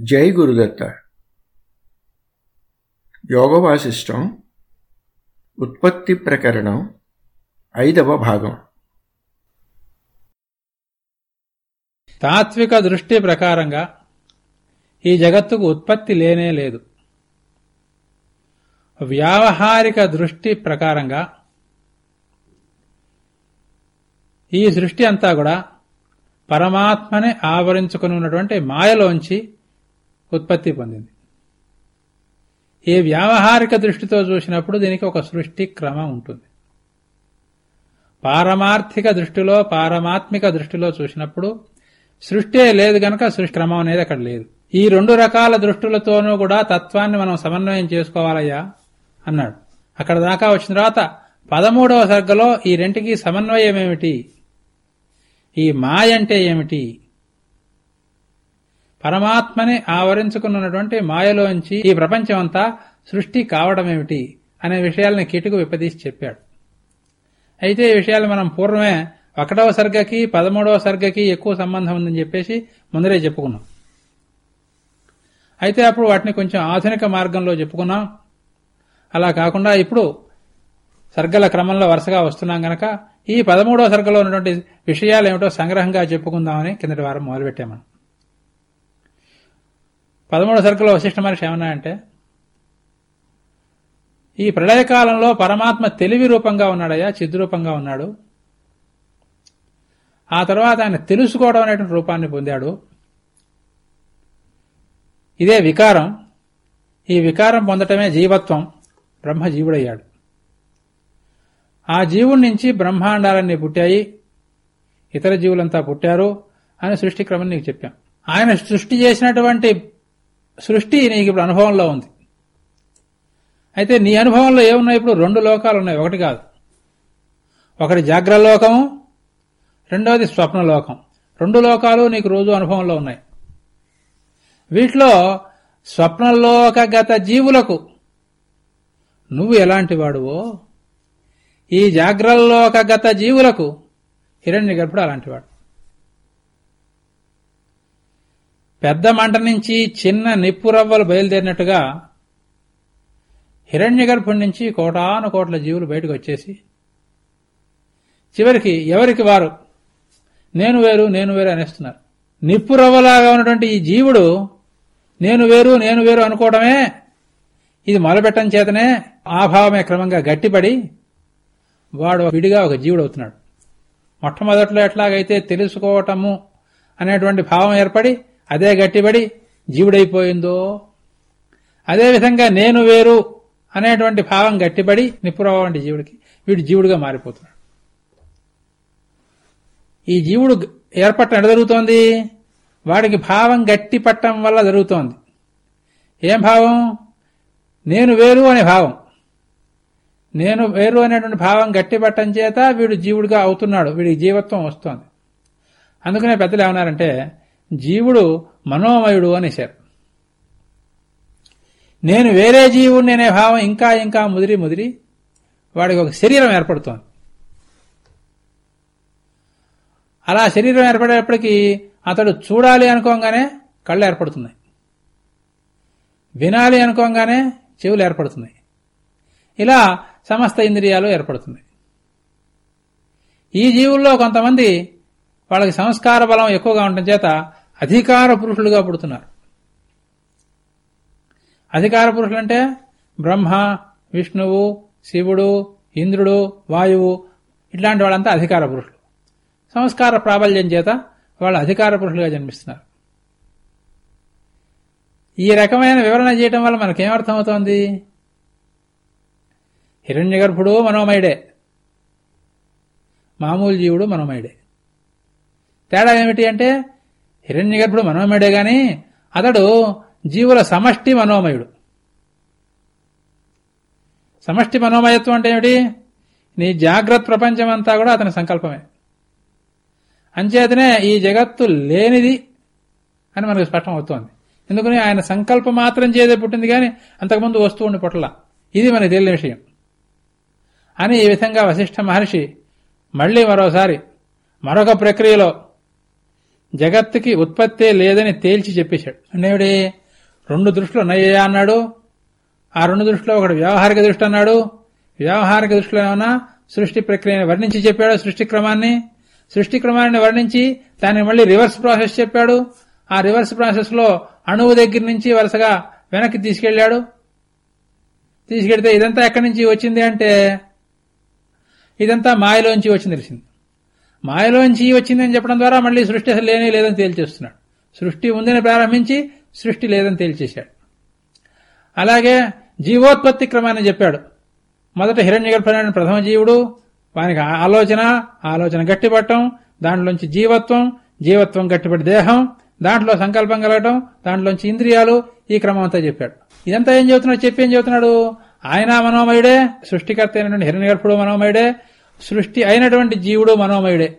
జై గురుదత్త. యోగవాసిష్టం ఉత్పత్తి ప్రకరణం ఐదవ భాగం. తాత్విక దృష్టి ప్రకారంగా ఈ జగత్తుకు ఉత్పత్తి లేనే లేదు. వ్యావహారిక దృష్టి ప్రకారంగా ఈ సృష్టి అంతా కూడా పరమాత్మని ఆవరించుకుని ఉన్నటువంటి మాయలోంచి ఉత్పత్తి పొందింది. ఏ వ్యావహారిక దృష్టితో చూసినప్పుడు దీనికి ఒక సృష్టి క్రమం ఉంటుంది. పారమార్థిక దృష్టిలో పారమాత్మిక దృష్టిలో చూసినప్పుడు సృష్టి లేదు గనక సృష్టి క్రమం అనేది అక్కడ లేదు. ఈ రెండు రకాల దృష్టిలతోనూ కూడా తత్వాన్ని మనం సమన్వయం చేసుకోవాలయ్యా అన్నాడు. అక్కడ దాకా వచ్చిన తర్వాత పదమూడవ సర్గలో ఈ రెంటికి సమన్వయం ఏమిటి ఈ మాయ అంటే ఏమిటి? పరమాత్మని ఆవరించుకున్నటువంటి మాయలోంచి ఈ ప్రపంచం అంతా సృష్టి కావడమేమిటి అనే విషయాల్ని కిటుకు విపదీసి చెప్పాడు. అయితే ఈ విషయాలు మనం పూర్వమే ఒకటవ సర్గకి పదమూడవ సర్గకి ఎక్కువ సంబంధం ఉందని చెప్పేసి ముందరే చెప్పుకున్నాం. అయితే అప్పుడు వాటిని కొంచెం ఆధునిక మార్గంలో చెప్పుకున్నాం. అలా కాకుండా ఇప్పుడు సర్గల క్రమంలో వరుసగా వస్తున్నాం గనక ఈ పదమూడవ సర్గలో ఉన్నటువంటి విషయాలు ఏమిటో సంగ్రహంగా చెప్పుకుందామని కిందటి వారం మొదలుపెట్టాం పదమూడు పదమూడవ సర్గలో వశిష్ఠ మహర్షి ఏమన్నా అంటే ఈ ప్రళయకాలంలో పరమాత్మ తెలివి రూపంగా ఉన్నాడయ్యా చిద్రూపంగా ఉన్నాడు. ఆ తర్వాత ఆయన తెలుసుకోవడం అనేటువంటి రూపాన్ని పొందాడు. ఇదే వికారం. ఈ వికారం పొందటమే జీవత్వం. బ్రహ్మ జీవుడయ్యాడు ఆ జీవుడి నుంచి బ్రహ్మాండాలన్నీ పుట్టాయి. ఇతర జీవులంతా పుట్టారు అని సృష్టి క్రమం నీకు చెప్పాం. ఆయన సృష్టి చేసినటువంటి సృష్టి నీకు ఇప్పుడు అనుభవంలో ఉంది. అయితే నీ అనుభవంలో ఏమున్నాయి ఇప్పుడు? రెండు లోకాలు ఉన్నాయి. ఒకటి కాదు. ఒకటి జాగ్రలోకము రెండవది స్వప్నలోకం. రెండు లోకాలు నీకు రోజు అనుభవంలో ఉన్నాయి. వీటిలో స్వప్నలోకగత జీవులకు నువ్వు ఎలాంటి వాడువో? ఈ జాగ్రల్లోకగత జీవులకు హిరణ్య గర్భుడు అలాంటివాడు పెద్ద మంట నుంచి చిన్న నిప్పు రవ్వలు బయలుదేరినట్టుగా హిరణ్య నుంచి కోటాను కోట్ల జీవులు బయటకు వచ్చేసి చివరికి ఎవరికి వారు? నేను వేరు నేను వేరు అనేస్తున్నారు. నిప్పు రవ్వలాగా ఉన్నటువంటి ఈ జీవుడు నేను వేరు నేను వేరు అనుకోవడమే ఇది మొదలుపెట్టడం చేతనే ఆ భావమే క్రమంగా గట్టిపడి వాడు విడిగా ఒక జీవుడు అవుతున్నాడు. మొట్టమొదట్లో ఎట్లాగైతే తెలుసుకోవటము అనేటువంటి భావం ఏర్పడి అదే గట్టిపడి జీవుడైపోయిందో? అదేవిధంగా నేను వేరు అనేటువంటి భావం గట్టిపడి నిప్పురవ వంటి జీవుడికి వీడు జీవుడిగా మారిపోతున్నాడు. ఈ జీవుడు ఏర్పడటం ఎడ జరుగుతోంది? వాడికి భావం గట్టి పట్టడం వల్ల జరుగుతోంది. ఏం భావం? నేను వేరు అనే భావం. నేను వేరు అనేటువంటి భావం గట్టిపట్టం చేత వీడు జీవుడిగా అవుతున్నాడు. వీడికి జీవత్వం వస్తోంది. అందుకనే పెద్దలు ఏమన్నారంటే జీవుడు మనోమయుడు అనేశారు. నేను వేరే జీవుడిని అనే భావం ఇంకా ఇంకా ముదిరి ముదిరి వాడికి ఒక శరీరం ఏర్పడుతోంది. అలా శరీరం ఏర్పడేటప్పటికీ అతడు చూడాలి అనుకోగానే కళ్ళు ఏర్పడుతున్నాయి. వినాలి అనుకోగానే చెవులు ఏర్పడుతున్నాయి. ఇలా సమస్త ఇంద్రియాలు ఏర్పడుతున్నాయి. ఈ జీవుల్లో కొంతమంది వాళ్ళకి సంస్కార బలం ఎక్కువగా ఉండటం చేత అధికార పురుషులుగా పుడుతున్నారు. అధికార పురుషులంటే బ్రహ్మ విష్ణువు శివుడు ఇంద్రుడు వాయువు ఇట్లాంటి వాళ్ళంతా అధికార పురుషులు. సంస్కార ప్రాబల్యం చేత వాళ్ళు అధికార పురుషులుగా జన్మిస్తున్నారు. ఈ రకమైన వివరణ చేయటం వల్ల మనకేమర్థమవుతోంది హిరణ్య గర్భుడు మనోమయుడే. మామూలు జీవుడు మనోమయుడే. తేడా ఏమిటి అంటే హిరణ్య గర్భుడు మనోమయుడే గాని అతడు జీవుల సమష్టి మనోమయుడు. సమష్టి మనోమయత్వం అంటే ఏమిటి? నీ జాగ్రత్త ప్రపంచం అంతా కూడా అతని సంకల్పమే. అంచేతనే ఈ జగత్తు లేనిది అని మనకు స్పష్టం అవుతోంది ఎందుకని? ఆయన సంకల్పం మాత్రం చేదే పుట్టింది కానీ అంతకుముందు వస్తూ ఉండి పుట్టల. ఇది మనకు తెలియని విషయం. అని ఈ విధంగా వశిష్ఠ మహర్షి మళ్ళీ మరోసారి మరొక ప్రక్రియలో జగత్తుకి ఉత్పత్తే లేదని తేల్చి చెప్పేశాడు. అంటే రెండు దృష్టిలో ఉన్నాయ్యా అన్నాడు. ఆ రెండు దృష్టిలో ఒకటి వ్యవహారిక దృష్టి అన్నాడు. వ్యవహారిక దృష్టిలో ఏమన్నా సృష్టి ప్రక్రియను వర్ణించి చెప్పాడు సృష్టి క్రమాన్ని? సృష్టి క్రమాన్ని వర్ణించి దాన్ని మళ్ళీ రివర్స్ ప్రాసెస్ చెప్పాడు. ఆ రివర్స్ ప్రాసెస్లో అణువు దగ్గర నుంచి వరుసగా వెనక్కి తీసుకెళ్ళాడు తీసుకెళ్తే ఇదంతా ఎక్కడి నుంచి వచ్చింది అంటే? ఇదంతా మాయలోంచి వచ్చింది తెలిసింది. మాయలోంచి వచ్చిందని చెప్పడం ద్వారా మళ్ళీ సృష్టి అసలు లేనే లేదని తేల్చేస్తున్నాడు. సృష్టి ఉందని ప్రారంభించి సృష్టి లేదని తేల్చేశాడు. అలాగే జీవోత్పత్తి క్రమాన్ని చెప్పాడు. మొదట హిరణ్యగర్భుడైన ప్రథమ జీవుడు వానికి ఆలోచన ఆలోచన గట్టిపట్టం దాంట్లోంచి జీవత్వం జీవత్వం గట్టిపడి దేహం దాంట్లో సంకల్పం కలగటం దాంట్లోంచి ఇంద్రియాలు ఈ క్రమం అంతా చెప్పాడు. ఇదంతా ఏం చెబుతున్నాడు? చెప్పి ఏం చెబుతున్నాడు? ఆయన మనోమయుడే సృష్టికర్త అయినటువంటి హిరణ్యగర్భుడు మనోమయుడే సృష్టి అయినటువంటి జీవుడు మనోమయుడే.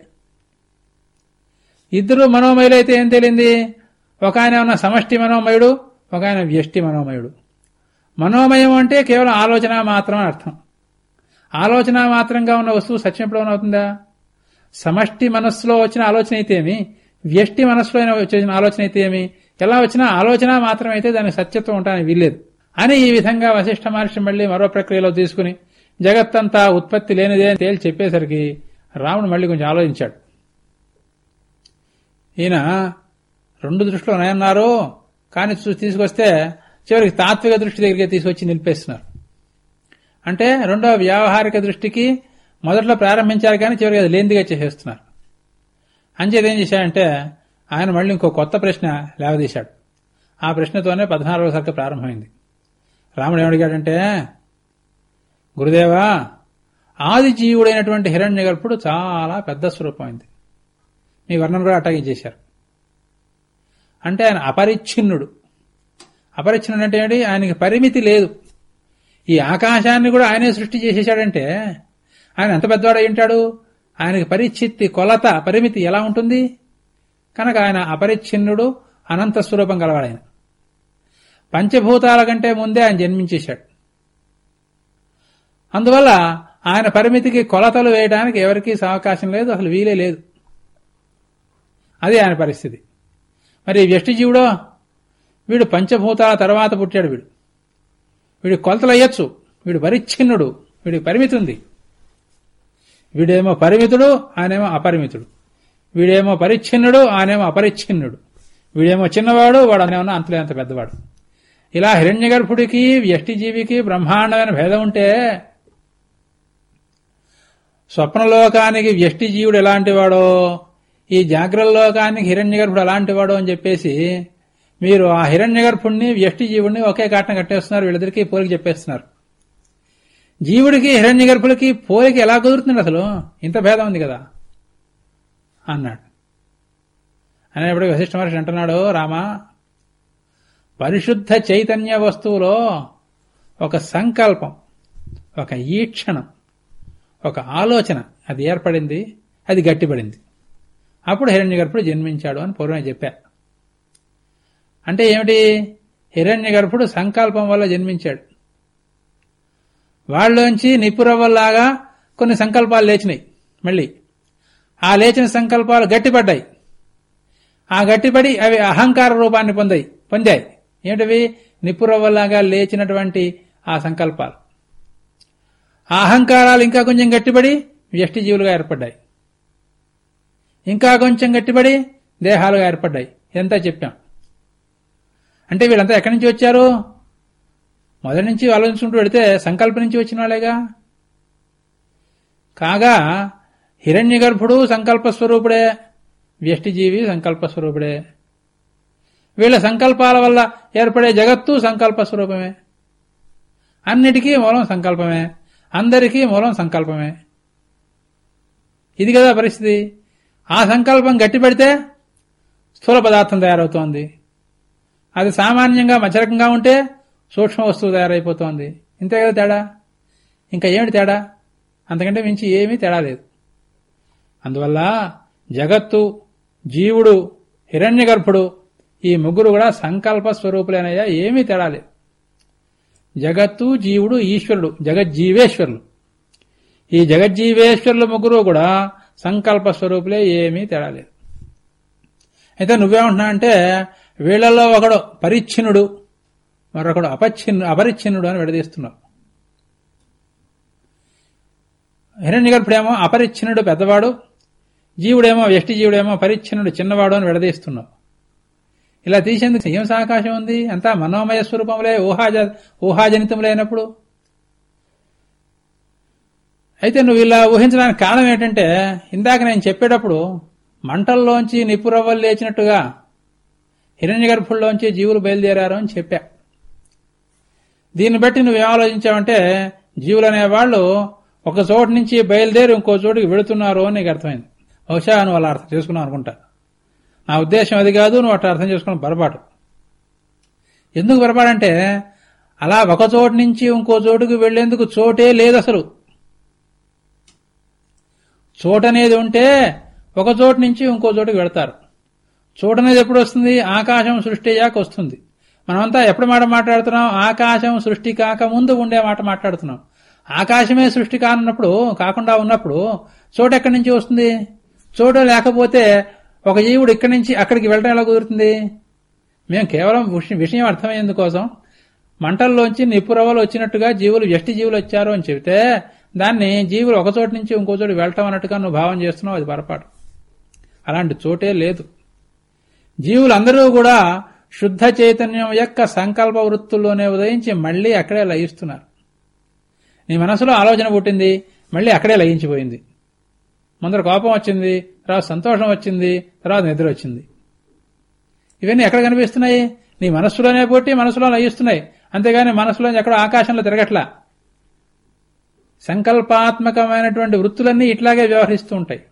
ఇద్దరు మనోమయులైతే ఏం తేలింది? ఒక ఆయన ఉన్న సమష్టి మనోమయుడు ఒక ఆయన వ్యష్టి మనోమయుడు. మనోమయం అంటే కేవలం ఆలోచన మాత్రం అర్థం. ఆలోచన మాత్రంగా ఉన్న వస్తువు సత్యం అవుతుందా? సమష్టి మనస్సులో వచ్చిన ఆలోచన అయితే ఏమి? వ్యష్టి మనస్సులో వచ్చిన ఆలోచన అయితే ఏమి? ఎలా వచ్చినా ఆలోచన మాత్రం అయితే దానికి సత్యత్వం ఉండడానికి వీల్లేదు. అని ఈ విధంగా వశిష్ఠ మహర్షి మళ్ళీ మరో ప్రక్రియలో తీసుకుని జగత్తంతా ఉత్పత్తి లేనిదే అని తేల్చి చెప్పేసరికి రాముడు మళ్ళీ కొంచెం ఆలోచించాడు. ఈయన రెండు దృష్టిలో ఉన్నాయన్నారు కానీ తీసుకొస్తే చివరికి తాత్విక దృష్టి దగ్గరికి తీసుకొచ్చి నిలిపేస్తున్నారు. అంటే రెండవ వ్యావహారిక దృష్టికి మొదట్లో ప్రారంభించారు కానీ చివరికి అది లేనిదిగా చేసేస్తున్నారు. అంచేది ఏం చేశాడంటే ఆయన మళ్ళీ ఇంకో కొత్త ప్రశ్న లేవదీశాడు. ఆ ప్రశ్నతోనే పద్నాలుగో సరికి ప్రారంభమైంది. రాముడు ఏమడిగాడంటే గురుదేవా ఆది జీవుడైనటువంటి హిరణ్యగర్భుడు చాలా పెద్ద స్వరూపమైంది మీ వర్ణన కూడా అటాగే చేశారు. అంటే ఆయన అపరిచ్ఛిన్నుడు. అపరిచ్ఛిన్నుడు అంటే ఏంటి? ఆయనకి పరిమితి లేదు. ఈ ఆకాశాన్ని కూడా ఆయనే సృష్టి చేసేశాడంటే ఆయన ఎంత పెద్దవాడై ఉంటాడు? ఆయనకి పరిచిత్తి కొలత పరిమితి ఎలా ఉంటుంది? కనుక ఆయన అపరిచ్ఛిన్నుడు అనంత స్వరూపం గలవాడాయన పంచభూతాల కంటే ముందే ఆయన జన్మించేశాడు. అందువల్ల ఆయన పరిమితికి కొలతలు వేయడానికి ఎవరికీ అవకాశం లేదు అసలు వీలే లేదు. అది ఆయన పరిస్థితి. మరి ఈ వ్యష్టి జీవుడో వీడు పంచభూతాల తర్వాత పుట్టాడు వీడు. వీడి కొలతలు అయ్యొచ్చు వీడు పరిచ్ఛిన్నుడు వీడికి పరిమితి ఉంది. వీడేమో పరిమితుడు ఆయనేమో అపరిమితుడు. వీడేమో పరిచ్ఛిన్నుడు ఆయనేమో అపరిచ్ఛిన్నుడు. వీడేమో చిన్నవాడు వాడు అనేమన్నా అంతలే అంత పెద్దవాడు. ఇలా హిరణ్యగర్భుడికి వ్యష్టి జీవికి బ్రహ్మాండమైన భేదం ఉంటే స్వప్నలోకానికి వ్యష్టి జీవుడు ఎలాంటివాడో ఈ జాగ్రత్త లోకానికి హిరణ్యగర్భుడు ఎలాంటివాడో అని చెప్పేసి మీరు ఆ హిరణ్యగర్భుడిని వ్యష్టి జీవుడిని ఒకే కాటన కట్టేస్తున్నారు వీళ్ళిద్దరికీ పోలికి చెప్పేస్తున్నారు. జీవుడికి హిరణ్యగర్భుడికి పోలికి ఎలా కుదురుతుంది అసలు? ఇంత భేదం ఉంది కదా? అన్నాడు. అనేప్పుడు వశిష్ఠ మహర్షి అంటున్నాడు రామా పరిశుద్ధ చైతన్య వస్తువులో ఒక సంకల్పం ఒక ఈక్షణం ఒక ఆలోచన. అది ఏర్పడింది అది గట్టిపడింది. అప్పుడు హిరణ్యగర్భుడు జన్మించాడు అని పూర్వమే చెప్పారు అంటే ఏమిటి? హిరణ్యగర్భుడు సంకల్పం వల్ల జన్మించాడు. వాళ్ళలోంచి నిపురవ్వల్లాగా కొన్ని సంకల్పాలు లేచినాయి మళ్ళీ. ఆ లేచిన సంకల్పాలు గట్టిపడ్డాయి. ఆ గట్టిపడి అవి అహంకార రూపాన్ని పొందాయి పొందాయి. ఏమిటవి? నిపురవ్వల్లాగా లేచినటువంటి ఆ సంకల్పాలు. అహంకారాలు ఇంకా కొంచెం గట్టిపడి వ్యష్టి జీవులుగా ఏర్పడ్డాయి. ఇంకా కొంచెం గట్టిపడి దేహాలుగా ఏర్పడ్డాయి. ఎంత చెప్పాం. అంటే వీళ్ళంతా ఎక్కడి నుంచి వచ్చారు? మొదటి నుంచి ఆలోచించుకుంటూ పెడితే సంకల్పం నుంచి వచ్చిన వాళ్ళేగా. కాగా హిరణ్య గర్భుడు సంకల్ప స్వరూపుడే వ్యష్టిజీవి సంకల్ప స్వరూపుడే. వీళ్ళ సంకల్పాల వల్ల ఏర్పడే జగత్తు సంకల్ప స్వరూపమే. అన్నిటికీ మూలం సంకల్పమే. అందరికీ మూలం సంకల్పమే. ఇది కదా పరిస్థితి. ఆ సంకల్పం గట్టిపడితే స్థూల పదార్థం తయారవుతోంది. అది సామాన్యంగా మచ్చరకంగా ఉంటే సూక్ష్మ వస్తువు తయారైపోతోంది. ఇంతే కదా తేడా? ఇంకా ఏమిటి తేడా? అంతకంటే మించి ఏమీ తేడా లేదు. అందువల్ల జగత్తు జీవుడు హిరణ్యగర్భుడు ఈ ముగ్గురు కూడా సంకల్ప స్వరూపులేనయ్యా ఏమీ తేడా లేదు. జగత్తు జీవుడు ఈశ్వరుడు జగజ్జీవేశ్వరులు. ఈ జగజ్జీవేశ్వరులు ముగ్గురు కూడా సంకల్ప స్వరూపులే ఏమీ తేడా లేదు అయితే నువ్వేమంటున్నా అంటే వీళ్ళల్లో ఒకడు పరిచ్ఛిన్నుడు మరొకడు అపచ్ఛిన్ను అపరిచ్ఛిన్నుడు అని విడదీస్తున్నావు. హిరణ్య గర్భుడేమో అపరిచ్ఛిన్నుడు పెద్దవాడు జీవుడేమో వ్యష్టి జీవుడేమో పరిచ్ఛిన్నుడు చిన్నవాడు అని విడదీస్తున్నావు. ఇలా తీసేందుకు ఏం సాకాశం ఉంది. అంతా మనోమయ స్వరూపములే ఊహాజ ఊహాజనితములైనప్పుడు. అయితే నువ్వు ఇలా ఊహించడానికి కారణం ఏంటంటే ఇందాక నేను చెప్పేటప్పుడు మంటల్లోంచి నిపురవ్వలు లేచినట్టుగా హిరణ్య గర్భుల్లోంచి జీవులు బయలుదేరారు అని చెప్పా. దీన్ని బట్టి నువ్వు ఆలోచించావంటే జీవులు అనేవాళ్ళు ఒక చోటు నుంచి బయలుదేరి ఇంకో చోటుకి వెళుతున్నారు అని నీకు అర్థమైంది. బహుశా నువ్వు అలా అర్థం చేసుకున్నావు అనుకుంటా. నా ఉద్దేశం అది కాదు నువ్వు అట్లా అర్థం చేసుకోవడం పొరపాటు. ఎందుకు పొరపాడంటే అలా ఒక చోటు నుంచి ఇంకో చోటుకు వెళ్ళేందుకు చోటే లేదు అసలు. చోటనేది అనేది ఉంటే ఒక చోటు నుంచి ఇంకో చోటుకు వెళతారు. చోటనేది అనేది ఎప్పుడు వస్తుంది? ఆకాశం సృష్టి అయ్యాక వస్తుంది. మనమంతా ఎప్పుడు మాట మాట్లాడుతున్నాం? ఆకాశం సృష్టి కాక ముందు ఉండే మాట మాట్లాడుతున్నాం. ఆకాశమే సృష్టి కానున్నప్పుడు కాకుండా ఉన్నప్పుడు చోటు ఎక్కడి నుంచి వస్తుంది? చోటు లేకపోతే ఒక జీవుడు ఇక్కడి నుంచి అక్కడికి వెళ్ళడం ఎలా కుదురుతుంది? మేము కేవలం విషయం అర్థమయ్యేందుకోసం మంటల్లోంచి నిపురవలు వచ్చినట్టుగా జీవులు వ్యష్టి జీవులు వచ్చారు అని చెబితే దాన్ని జీవులు ఒక చోటు నుంచి ఇంకో చోటు వెళ్ళటం అన్నట్టుగా నువ్వు భావం చేస్తున్నావు అది పొరపాటు. అలాంటి చోటే లేదు. జీవులందరూ కూడా శుద్ధ చైతన్యం యొక్క సంకల్ప వృత్తుల్లోనే ఉదయించి మళ్ళీ అక్కడే లయిస్తున్నారు. నీ మనసులో ఆలోచన పుట్టింది మళ్ళీ అక్కడే లయించిపోయింది. ముందర కోపం వచ్చింది తర్వాత సంతోషం వచ్చింది. తర్వాత నిద్ర వచ్చింది. ఇవన్నీ ఎక్కడ కనిపిస్తున్నాయి? నీ మనస్సులోనే పుట్టి మనసులో లయిస్తున్నాయి అంతేగాని మనసులో ఎక్కడో ఆకాశంలో తిరగట్లా. సంకల్పాత్మకమైనటువంటి వృత్తులన్నీ ఇట్లాగే వ్యవహరిస్తూ ఉంటాయి.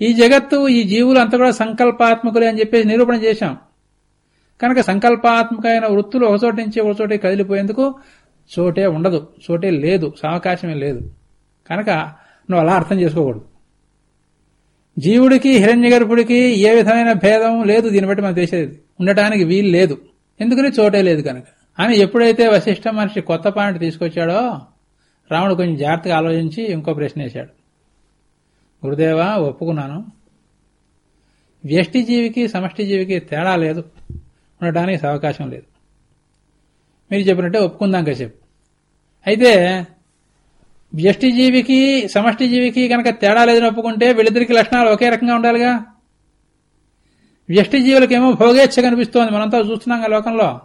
ఈ జగత్తు ఈ జీవులు అంతా కూడా సంకల్పాత్మకులే అని చెప్పేసి నిరూపణ చేశాం. కనుక సంకల్పాత్మకమైన వృత్తులు ఒకచోట నుంచి ఒక కదిలిపోయేందుకు చోటే ఉండదు చోటే లేదు సావకాశమే లేదు. కనుక నువ్వు అలా అర్థం చేసుకోకూడదు. జీవుడికి హిరణ్య గర్భుడికి ఏ విధమైన భేదం లేదు దీన్ని బట్టి మనం చేసేది ఉండటానికి వీలు లేదు. ఎందుకని చోటే లేదు కనుక. అని ఎప్పుడైతే వశిష్ఠ మనిషి కొత్త పాయింట్ తీసుకొచ్చాడో రాముడు కొంచెం జాగ్రత్తగా ఆలోచించి ఇంకో ప్రశ్న వేశాడు. గురుదేవా ఒప్పుకున్నాను. వ్యష్టి జీవికి సమష్టి జీవికి తేడా లేదు. ఉండటానికి అవకాశం లేదు. మీరు చెప్పినట్టే ఒప్పుకుందాం కాసేపు అయితే వ్యష్టి జీవికి సమష్టి జీవికి కనుక తేడా లేదని ఒప్పుకుంటే వీళ్ళిద్దరికి లక్షణాలు ఒకే రకంగా ఉండాలిగా? వ్యష్టి జీవులకేమో భోగేచ్ఛ కనిపిస్తోంది. మనంతా చూస్తున్నాం లోకంలో.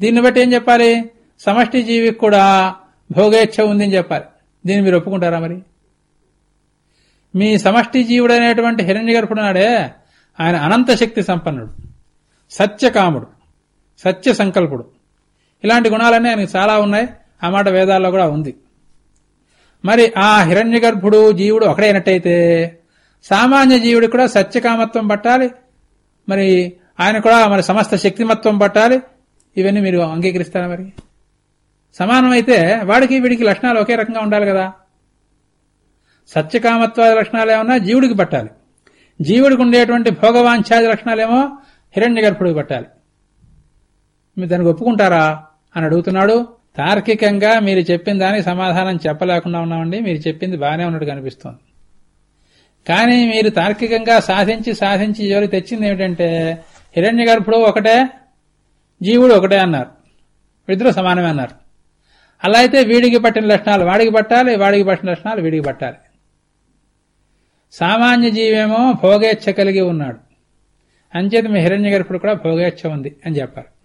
దీన్ని బట్టి ఏం చెప్పాలి? సమష్టి జీవికి కూడా భోగేచ్ఛ ఉందని చెప్పాలి. దీన్ని మీరు ఒప్పుకుంటారా మరి? మీ సమష్టి జీవుడైనటువంటి హిరణ్య గర్భుడున్నాడే ఆయన అనంత శక్తి సంపన్నుడు. సత్యకాముడు. సత్య సంకల్పుడు ఇలాంటి గుణాలన్నీ ఆయనకు చాలా ఉన్నాయి. ఆ మాట వేదాల్లో కూడా ఉంది. మరి ఆ హిరణ్య గర్భుడు జీవుడు ఒకడైనట్టయితే సామాన్య జీవుడికి కూడా సత్యకామత్వం పట్టాలి మరి ఆయన కూడా మరి సమస్త శక్తిమత్వం పట్టాలి ఇవన్నీ మీరు అంగీకరిస్తారా మరి? సమానమైతే వాడికి వీడికి లక్షణాలు ఒకే రకంగా ఉండాలి కదా. సత్యకామత్వ లక్షణాలు ఏమన్నా జీవుడికి పట్టాలి. జీవుడికి ఉండేటువంటి భోగవాంఛాది లక్షణాలేమో హిరణ్య గర్భుడికి పట్టాలి. మీరు దానికి ఒప్పుకుంటారా అని అడుగుతున్నాడు. తార్కికంగా మీరు చెప్పిన దానికి సమాధానం చెప్పలేకుండా ఉన్నామండి. మీరు చెప్పింది బాగానే ఉన్నట్టు కనిపిస్తోంది. కానీ మీరు తార్కికంగా సాధించి సాధించి ఎవరు తెచ్చింది ఏమిటంటే హిరణ్య గర్భుడు ఒకటే జీవుడు ఒకటే అన్నారు. ఇద్దరు సమానమే అన్నారు. అలా అయితే వీడికి పట్టిన లక్షణాలు వాడికి పట్టాలి వాడికి పట్టిన లక్షణాలు వీడికి పట్టాలి. సామాన్య జీవేమో భోగేచ్ఛ కలిగి ఉన్నాడు. అంచేత మీ హిరణ్య గర్భుడు కూడా భోగేచ్ఛ ఉంది అని చెప్పారు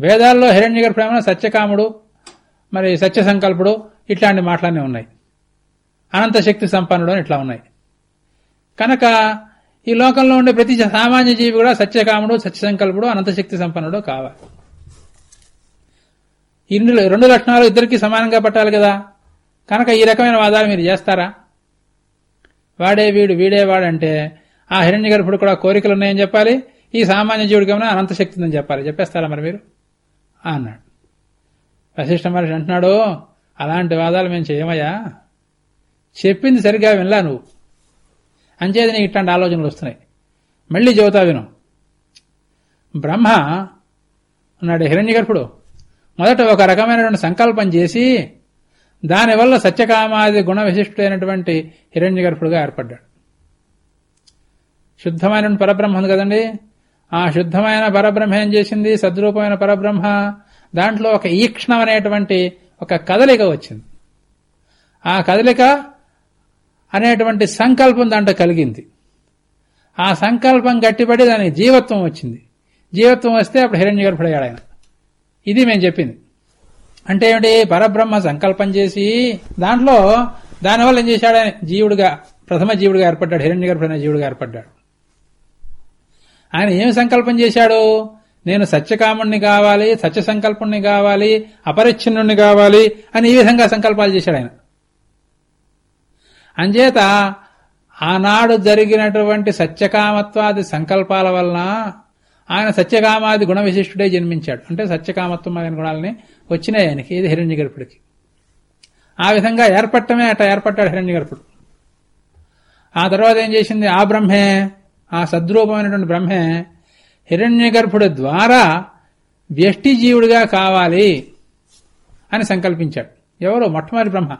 వేదాల్లో హిరణ్య గర్భుడు సత్యకాముడు మరి సత్య సంకల్పుడు ఇట్లాంటి మాటలన్నీ ఉన్నాయి. అనంత శక్తి సంపన్నుడు అని ఇట్లా ఉన్నాయి. కనుక ఈ లోకంలో ఉండే ప్రతి సామాన్య జీవి కూడా సత్యకాముడు సత్య సంకల్పుడు అనంత శక్తి సంపన్నుడు కావాలి. ఇన్ని రెండు లక్షణాలు ఇద్దరికి సమానంగా పట్టాలి కదా. కనుక ఈ రకమైన వాదాలు మీరు చేస్తారా? వాడే వీడు వీడే వాడంటే ఆ హిరణ్య గర్భుడు కూడా కోరికలు ఉన్నాయని చెప్పాలి. ఈ సామాన్య జీవుడికి ఏమైనా అనంత శక్తి ఉందని చెప్పాలి. చెప్పేస్తారా మరి మీరు? అన్నాడు. వశిష్ఠ మహర్షి అంటున్నాడు అలాంటి వాదాలు మేము చేయమయ్యా. చెప్పింది సరిగ్గా వినలా నువ్వు. అంచేది నీకు ఇట్లాంటి ఆలోచనలు వస్తున్నాయి. మళ్ళీ చెబుతా విను. బ్రహ్మ ఉన్నాడు హిరణ్యగర్భుడు మొదట ఒక రకమైనటువంటి సంకల్పం చేసి దానివల్ల సత్యకామాది గుణ విశిష్టుడైనటువంటి హిరణ్యగర్భుడుగా ఏర్పడ్డాడు. శుద్ధమైన పరబ్రహ్మ ఉంది కదండి. ఆ శుద్ధమైన పరబ్రహ్మ ఏం చేసింది? సద్రూపమైన పరబ్రహ్మ. దాంట్లో ఒక ఈక్షణం అనేటువంటి ఒక కదలిక వచ్చింది. ఆ కదలిక అనేటువంటి సంకల్పం దాంట్లో కలిగింది. ఆ సంకల్పం గట్టిపడి దానికి జీవత్వం వచ్చింది. జీవత్వం వస్తే అప్పుడు హిరణ్య గర్భుడయ్యాడు ఆయన. ఇది మేము చెప్పింది. అంటే ఏమిటి? పరబ్రహ్మ సంకల్పం చేసి దాంట్లో దానివల్ల ఏం చేశాడు జీవుడిగా జీవుడుగా ప్రథమ జీవుడిగా ఏర్పడ్డాడు. హిరణ్య గర్భుడైన జీవుడిగా ఏర్పడ్డాడు. ఆయన ఏమి సంకల్పం చేశాడు? నేను సత్యకాముణ్ణి కావాలి సత్య సంకల్పుణ్ణి కావాలి అపరిచ్ఛిన్నుణ్ణి కావాలి అని ఈ విధంగా సంకల్పాలు చేశాడు ఆయన. అంచేత ఆనాడు జరిగినటువంటి సత్యకామత్వాది సంకల్పాల వలన ఆయన సత్యకామాది గుణ విశిష్టుడే జన్మించాడు. అంటే సత్యకామత్వం అనే గుణాలని వచ్చినాయి ఆయనకి ఇది హిరణ్య గర్పుడికి ఆ విధంగా ఏర్పడటమే అట ఏర్పడ్డాడు హిరణ్య గర్పుడు ఆ తర్వాత ఏం చేసింది? ఆ బ్రహ్మే ఆ సద్రూపమైనటువంటి బ్రహ్మే హిరణ్య ద్వారా వ్యష్టి జీవుడిగా కావాలి అని సంకల్పించాడు. ఎవరు? మొట్టమొదటి బ్రహ్మ.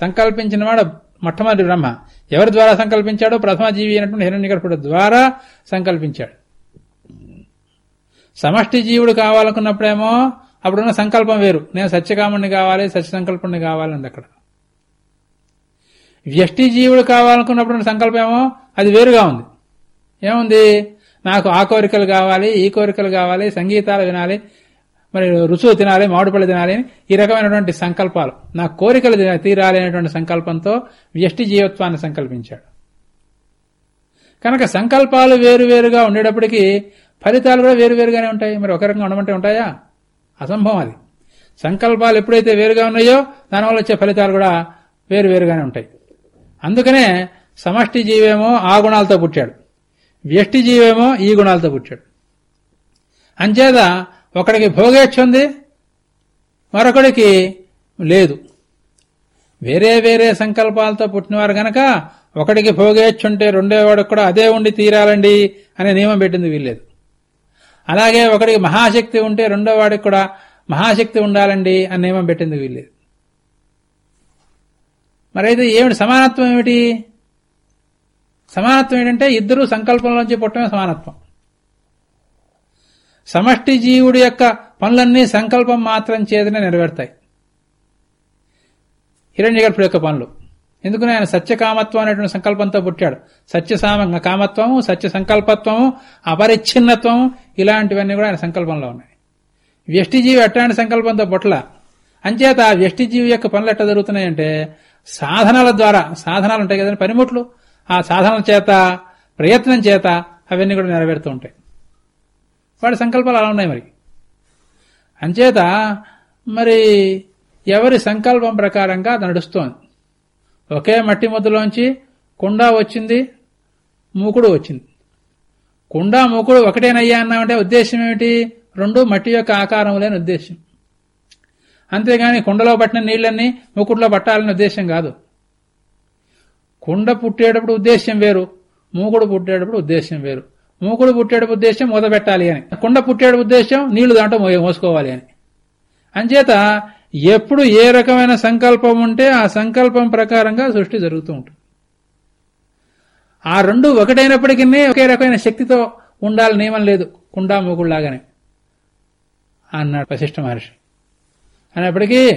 సంకల్పించినవాడు మొట్టమొదటి బ్రహ్మ. ఎవరి ద్వారా సంకల్పించాడో? ప్రథమ జీవి అయినటువంటి హిరణ్య ద్వారా సంకల్పించాడు. సమష్టి జీవుడు కావాలనుకున్నప్పుడేమో అప్పుడున్న సంకల్పం వేరు. నేను సత్యకాముణ్ణి కావాలి సత్య సంకల్పుణ్ణి కావాలండి అక్కడ. వ్యష్టి జీవుడు కావాలనుకున్నప్పుడు సంకల్పం ఏమో? అది వేరుగా ఉంది. ఏముంది? నాకు ఆ కోరికలు కావాలి ఈ కోరికలు కావాలి సంగీతాలు వినాలి మరి రుచులు తినాలి మామిడిపళ్ళు తినాలి అని ఈ రకమైనటువంటి సంకల్పాలు. నా కోరికలు తీరాలి అనేటువంటి సంకల్పంతో వ్యష్టి జీవత్వాన్ని సంకల్పించాడు. కనుక సంకల్పాలు వేరువేరుగా ఉండేటప్పటికీ ఫలితాలు కూడా వేరువేరుగానే ఉంటాయి. మరి ఒక రకంగా ఉండమంటే ఉంటాయా? అసంభవం అది. సంకల్పాలు ఎప్పుడైతే వేరుగా ఉన్నాయో దానివల్ల వచ్చే ఫలితాలు కూడా వేరువేరుగానే ఉంటాయి. అందుకనే సమష్టి జీవేమో ఆ గుణాలతో పుట్టాడు. వ్యష్టి జీవేమో ఈ గుణాలతో పుట్టాడు. అంచేత ఒకడికి భోగేచ్ఛ ఉంది మరొకడికి లేదు. వేరే వేరే సంకల్పాలతో పుట్టినవారు గనక ఒకడికి భోగేచ్ఛ ఉంటే రెండోవాడికి కూడా అదే ఉండి తీరాలండి అనే నియమం పెట్టింది వీల్లేదు. అలాగే ఒకడికి మహాశక్తి ఉంటే రెండో వాడికి కూడా మహాశక్తి ఉండాలండి అని నియమం పెట్టింది వీల్లేదు. మరైతే ఏమిటి సమానత్వం ఏమిటి? సమానత్వం ఏంటంటే ఇద్దరు సంకల్పంలోంచి పుట్టమే సమానత్వం. సమష్టి జీవుడి యొక్క పనులన్నీ సంకల్పం మాత్రం చేతనే నెరవేరుతాయి. హిరణ్యగర్భుడు యొక్క పనులు. ఎందుకని ఆయన సత్యకామత్వం అనేటువంటి సంకల్పంతో పుట్టాడు. సత్యసామ కామత్వము సత్య సంకల్పత్వము అపరిచ్ఛిన్నత్వము ఇలాంటివన్నీ కూడా ఆయన సంకల్పంలో ఉన్నాయి. వ్యష్టిజీవి ఎట్లాంటి సంకల్పంతో పుట్ల అంచేత ఆ వ్యష్టిజీవి యొక్క పనులు ఎట్లా జరుగుతున్నాయంటే సాధనాల ద్వారా సాధనాలు ఉంటాయి కదండి పనిముట్లు. ఆ సాధన చేత ప్రయత్నం చేత అవన్నీ కూడా నెరవేరుతూ ఉంటాయి. వాడి సంకల్పాలు అలా ఉన్నాయి మరి. అంచేత మరి ఎవరి సంకల్పం ప్రకారంగా నడుస్తోంది. ఒకే మట్టి ముద్దలోంచి కుండ వచ్చింది మూకుడు వచ్చింది. కుండ మూకుడు ఒకటేనయ్యా అన్నామంటే ఉద్దేశం ఏమిటి? రెండు మట్టి యొక్క ఆకారం లేని ఉద్దేశం. అంతేగాని కుండలో పట్టిన నీళ్ళన్నీ మూకుడులో పట్టాలనే ఉద్దేశం కాదు. కుండ పుట్టేటప్పుడు ఉద్దేశ్యం వేరు మూకుడు పుట్టేటప్పుడు ఉద్దేశ్యం వేరు. మూకుడు పుట్టేటప్పుడు ఉద్దేశ్యం మొదపెట్టాలి అని. కుండ పుట్టేటప్పుడు ఉద్దేశ్యం నీళ్ళు దాంట్లో మోసుకోవాలి అని. అంచేత ఎప్పుడు ఏ రకమైన సంకల్పం ఉంటే ఆ సంకల్పం ప్రకారంగా సృష్టి జరుగుతూ ఉంటుంది. ఆ రెండు ఒకటైనప్పటికీ ఒకే రకమైన శక్తితో ఉండాలి నియమం లేదు కుండా మూకుడులాగానే అన్నాడు వశిష్ఠ మహర్షి. అనేప్పటికీ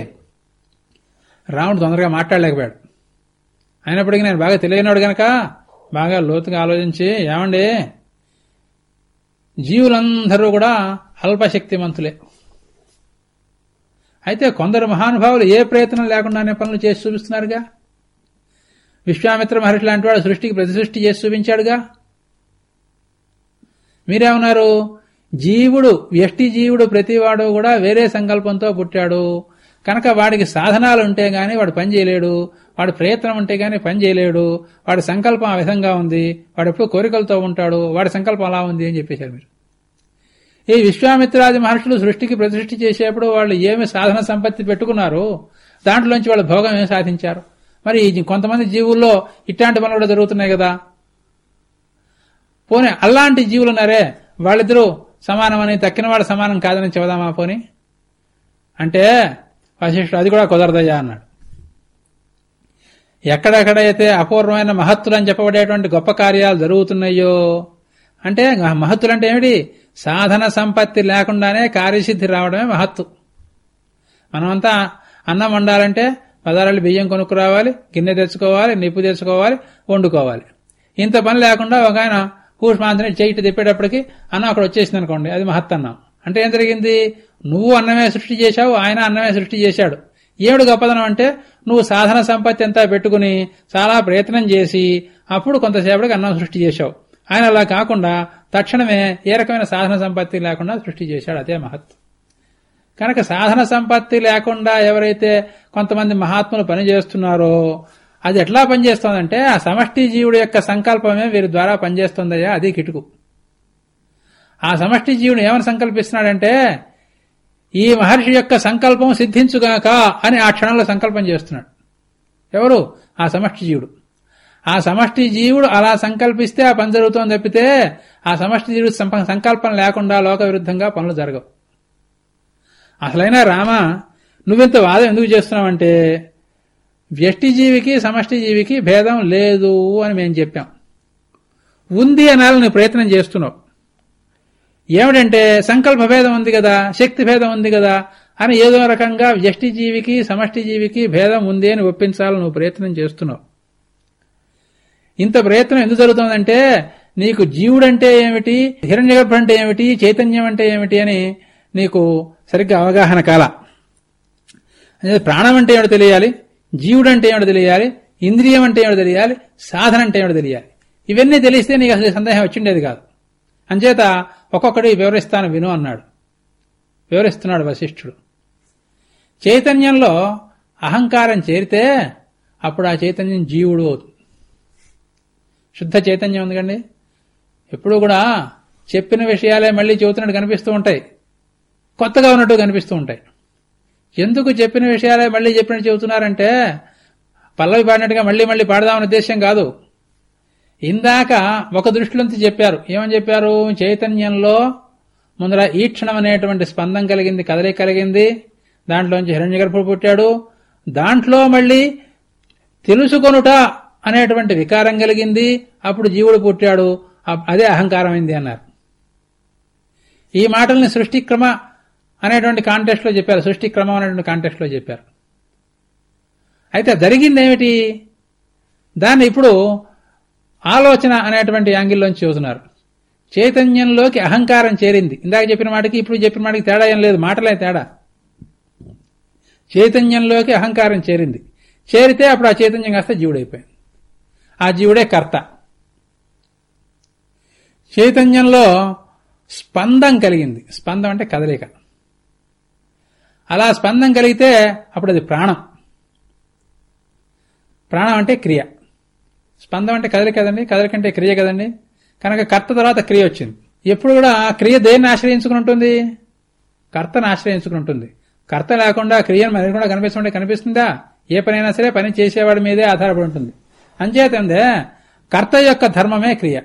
రాముడు తొందరగా మాట్లాడలేకపోయాడు. అయినప్పటికీ నేను బాగా తెలియనాడు గనక బాగా లోతుగా ఆలోచించి ఏమండి? జీవులందరూ కూడా అల్పశక్తిమంతులే. అయితే కొందరు మహానుభావులు ఏ ప్రయత్నం లేకుండానే పనులు చేసి చూపిస్తున్నారుగా? విశ్వామిత్ర మహర్షి లాంటి వాడు సృష్టికి ప్రతి సృష్టి చేసి చూపించాడుగా? మీరేమన్నారు? జీవుడు వ్యష్టి జీవుడు ప్రతివాడు కూడా వేరే సంకల్పంతో పుట్టాడు. కనుక వాడికి సాధనాలు ఉంటే గాని వాడు పని చేయలేడు వాడి ప్రయత్నం ఉంటే గాని పని చేయలేడు వాడి సంకల్పం ఆ విధంగా ఉంది వాడు ఎప్పుడు కోరికలతో ఉంటాడు వాడి సంకల్పం అలా ఉంది అని చెప్పేశారు మీరు. ఈ విశ్వామిత్రాది మహర్షులు సృష్టికి ప్రతిష్ఠి చేసేప్పుడు వాళ్ళు ఏమి సాధన సంపత్తి పెట్టుకున్నారు దాంట్లోంచి వాళ్ళు భోగం ఏమి సాధించారు? మరి కొంతమంది జీవుల్లో ఇట్లాంటి పనులు కూడా జరుగుతున్నాయి కదా. పోనీ అలాంటి జీవులు ఉన్నారే వాళ్ళిద్దరూ సమానమని తక్కినవాడు సమానం కాదని చెబుదామా పోని? అంటే వశిష్ఠుడు అది కూడా కుదరదయ్యా అన్నాడు. ఎక్కడెక్కడైతే అపూర్వమైన మహత్తులు అని చెప్పబడేటువంటి గొప్ప కార్యాలు జరుగుతున్నాయో అంటే మహత్తులు అంటే ఏమిటి? సాధన సంపత్తి లేకుండానే కార్యసిద్ధి రావడమే మహత్తు. మనమంతా అన్నం వండాలంటే పదారాలు బియ్యం కొనుక్కు రావాలి గిన్నె తెచ్చుకోవాలి నిప్పు తెచ్చుకోవాలి వండుకోవాలి. ఇంత పని లేకుండా ఒక ఆయన కూష్మాంతని చేయిటి తిప్పేటప్పటికి అన్నం అక్కడ వచ్చేసింది అనుకోండి అది మహత్తన్నం. అంటే ఏం జరిగింది? నువ్వు అన్నమే సృష్టి చేశావు ఆయన అన్నమే సృష్టి చేశాడు. ఏమిడు గొప్పదనం అంటే నువ్వు సాధన సంపత్తి అంతా పెట్టుకుని చాలా ప్రయత్నం చేసి అప్పుడు కొంతసేపటికి అన్నం సృష్టి చేశావు. ఆయన అలా కాకుండా తక్షణమే ఏ రకమైన సాధన సంపత్తి లేకుండా సృష్టి చేశాడు. అదే మహత్. కనుక సాధన సంపత్తి లేకుండా ఎవరైతే కొంతమంది మహాత్ములు పనిచేస్తున్నారో అది ఎట్లా పనిచేస్తోందంటే ఆ సమష్టి జీవుడి యొక్క సంకల్పమే వీరి ద్వారా పనిచేస్తుందయ్యా అది కిటుకు. ఆ సమష్టి జీవుడు ఏమని సంకల్పిస్తున్నాడంటే ఈ మహర్షి యొక్క సంకల్పం సిద్ధించుగాక అని ఆ క్షణంలో సంకల్పం చేస్తున్నాడు. ఎవరు? ఆ సమష్టి జీవుడు. ఆ సమష్టి జీవుడు అలా సంకల్పిస్తే ఆ పని జరుగుతోంది తప్పితే ఆ సమష్టి జీవుడు సంకల్పం లేకుండా లోక విరుద్ధంగా పనులు జరగవు. అసలైన రామ నువ్వెంత వాదం ఎందుకు చేస్తున్నావంటే వ్యష్టి జీవికి సమష్టి జీవికి భేదం లేదు అని మేము చెప్పాం. ఉంది అనాలని ప్రయత్నం చేస్తున్నావు. ఏమిటంటే సంకల్ప భేదం ఉంది కదా శక్తి భేదం ఉంది కదా అని ఏదో రకంగా వ్యష్టి జీవికి సమష్టి జీవికి భేదం ఉంది అని ఒప్పించాలని నువ్వు ప్రయత్నం చేస్తున్నావు. ఇంత ప్రయత్నం ఎందుకు జరుగుతుందంటే నీకు జీవుడంటే ఏమిటి హిరణ్య అంటే ఏమిటి చైతన్యం అంటే ఏమిటి అని నీకు సరిగ్గా అవగాహన కాల. ప్రాణం అంటే ఏమిటో తెలియాలి జీవుడు అంటే ఏమిటో తెలియాలి ఇంద్రియం అంటే ఏమిటో తెలియాలి సాధన అంటే ఏమిటో తెలియాలి. ఇవన్నీ తెలిస్తే నీకు అసలు సందేహం వచ్చిండేది కాదు. అంచేత ఒక్కొక్కటి వివరిస్తాను విను అన్నాడు. వివరిస్తున్నాడు వశిష్ఠుడు. చైతన్యంలో అహంకారం చేరితే అప్పుడు ఆ చైతన్యం జీవుడు అవుతుంది. శుద్ధ చైతన్యం ఉంది కండి ఎప్పుడు కూడా చెప్పిన విషయాలే మళ్ళీ చెబుతున్నట్టు కనిపిస్తూ ఉంటాయి. కొత్తగా ఉన్నట్టు కనిపిస్తూ ఉంటాయి. ఎందుకు చెప్పిన విషయాలే మళ్ళీ చెప్పినట్టు చెబుతున్నారంటే పల్లవి పాడినట్టుగా మళ్ళీ మళ్ళీ పాడదామనే ఉద్దేశం కాదు. ఇందాక ఒక దృష్టిలోంచి చెప్పారు. ఏమని చెప్పారు? చైతన్యంలో ముందర ఈక్షణం అనేటువంటి స్పందం కలిగింది కదలిక కలిగింది. దాంట్లోంచి హిరణ్యగర్భుడు పుట్టాడు. దాంట్లో మళ్ళీ తెలుసుకొనుట అనేటువంటి వికారం కలిగింది. అప్పుడు జీవుడు పుట్టాడు. అదే అహంకారమైంది అన్నారు. ఈ మాటల్ని సృష్టిక్రమ అనేటువంటి కాంటెక్స్ట్లో చెప్పారు. సృష్టిక్రమం అనేటువంటి కాంటెక్స్ట్లో చెప్పారు. అయితే జరిగింది ఏమిటి దాన్ని ఇప్పుడు ఆలోచన అనేటువంటి యాంగిల్లోంచి చూస్తున్నారు చైతన్యంలోకి అహంకారం చేరింది. ఇందాక చెప్పిన మాటకి ఇప్పుడు చెప్పిన మాటకి తేడా ఏం లేదు. మాటలే తేడా. చైతన్యంలోకి అహంకారం చేరింది. చేరితే అప్పుడు ఆ చైతన్యం కాస్త జీవుడైపోయింది. ఆ జీవుడే కర్త. చైతన్యంలో స్పందం కలిగింది. స్పందం అంటే కదలిక. అలా స్పందం కలిగితే అప్పుడు అది ప్రాణం. ప్రాణం అంటే క్రియ. స్పందం అంటే కదలి కదండి? కదలికంటే క్రియ కదండి? కనుక కర్త తర్వాత క్రియ వచ్చింది. ఎప్పుడు కూడా క్రియ దేన్ని ఆశ్రయించుకుని ఉంటుంది? కర్తను ఆశ్రయించుకుని ఉంటుంది. కర్త లేకుండా క్రియను మరి కూడా కనిపిస్తుంటే కనిపిస్తుందా? ఏ పనైనా సరే పని చేసేవాడి మీదే ఆధారపడి ఉంటుంది. అంచేతందే కర్త యొక్క ధర్మమే క్రియ.